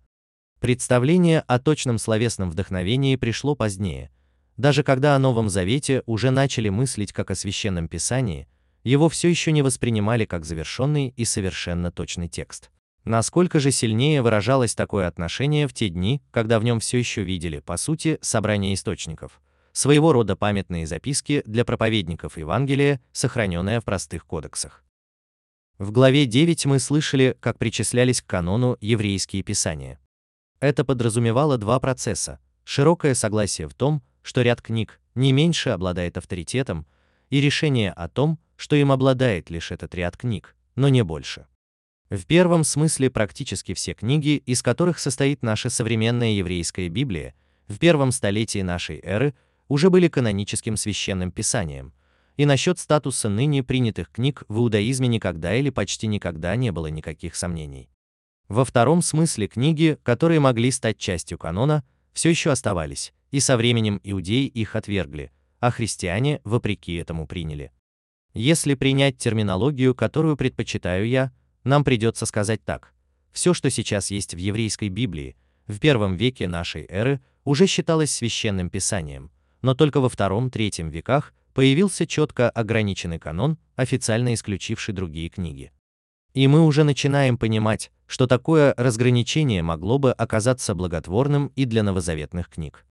Представление о точном словесном вдохновении пришло позднее. Даже когда о Новом Завете уже начали мыслить как о священном писании, его все еще не воспринимали как завершенный и совершенно точный текст. Насколько же сильнее выражалось такое отношение в те дни, когда в нем все еще видели, по сути, собрание источников, своего рода памятные записки для проповедников Евангелия, сохраненные в простых кодексах. В главе 9 мы слышали, как причислялись к канону еврейские писания. Это подразумевало два процесса: широкое согласие в том, что ряд книг не меньше обладает авторитетом, и решение о том, что им обладает лишь этот ряд книг, но не больше. В первом смысле практически все книги, из которых состоит наша современная еврейская Библия, в первом столетии нашей эры уже были каноническим священным писанием, и насчет статуса ныне принятых книг в иудаизме никогда или почти никогда не было никаких сомнений. Во втором смысле книги, которые могли стать частью канона, все еще оставались, и со временем иудеи их отвергли, а христиане, вопреки этому, приняли. Если принять терминологию, которую предпочитаю я, нам придется сказать так. Все, что сейчас есть в еврейской Библии, в первом веке нашей эры, уже считалось священным писанием, но только во втором-третьем веках появился четко ограниченный канон, официально исключивший другие книги. И мы уже начинаем понимать, что такое разграничение могло бы оказаться благотворным и для новозаветных книг.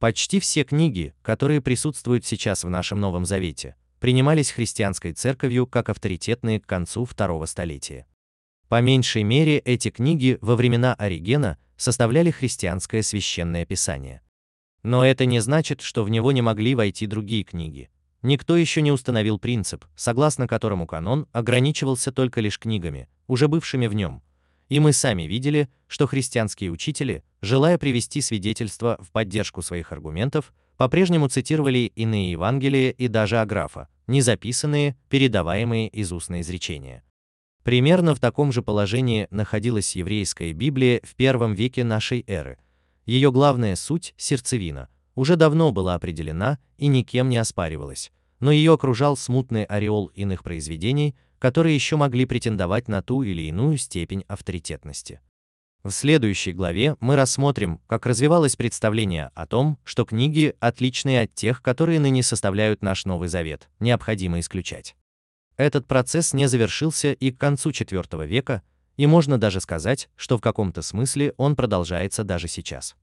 Почти все книги, которые присутствуют сейчас в нашем Новом Завете, принимались христианской церковью как авторитетные к концу второго столетия. По меньшей мере эти книги во времена Оригена составляли христианское священное писание. Но это не значит, что в него не могли войти другие книги. Никто еще не установил принцип, согласно которому канон ограничивался только лишь книгами, уже бывшими в нем. И мы сами видели, что христианские учители, желая привести свидетельства в поддержку своих аргументов, по-прежнему цитировали иные Евангелия и даже аграфа, не записанные, передаваемые из устной изречения. Примерно в таком же положении находилась еврейская Библия в первом веке нашей эры, ее главная суть, сердцевина, уже давно была определена и никем не оспаривалась, но ее окружал смутный ореол иных произведений, которые еще могли претендовать на ту или иную степень авторитетности. В следующей главе мы рассмотрим, как развивалось представление о том, что книги, отличные от тех, которые ныне составляют наш Новый Завет, необходимо исключать. Этот процесс не завершился и к концу IV века, и можно даже сказать, что в каком-то смысле он продолжается даже сейчас.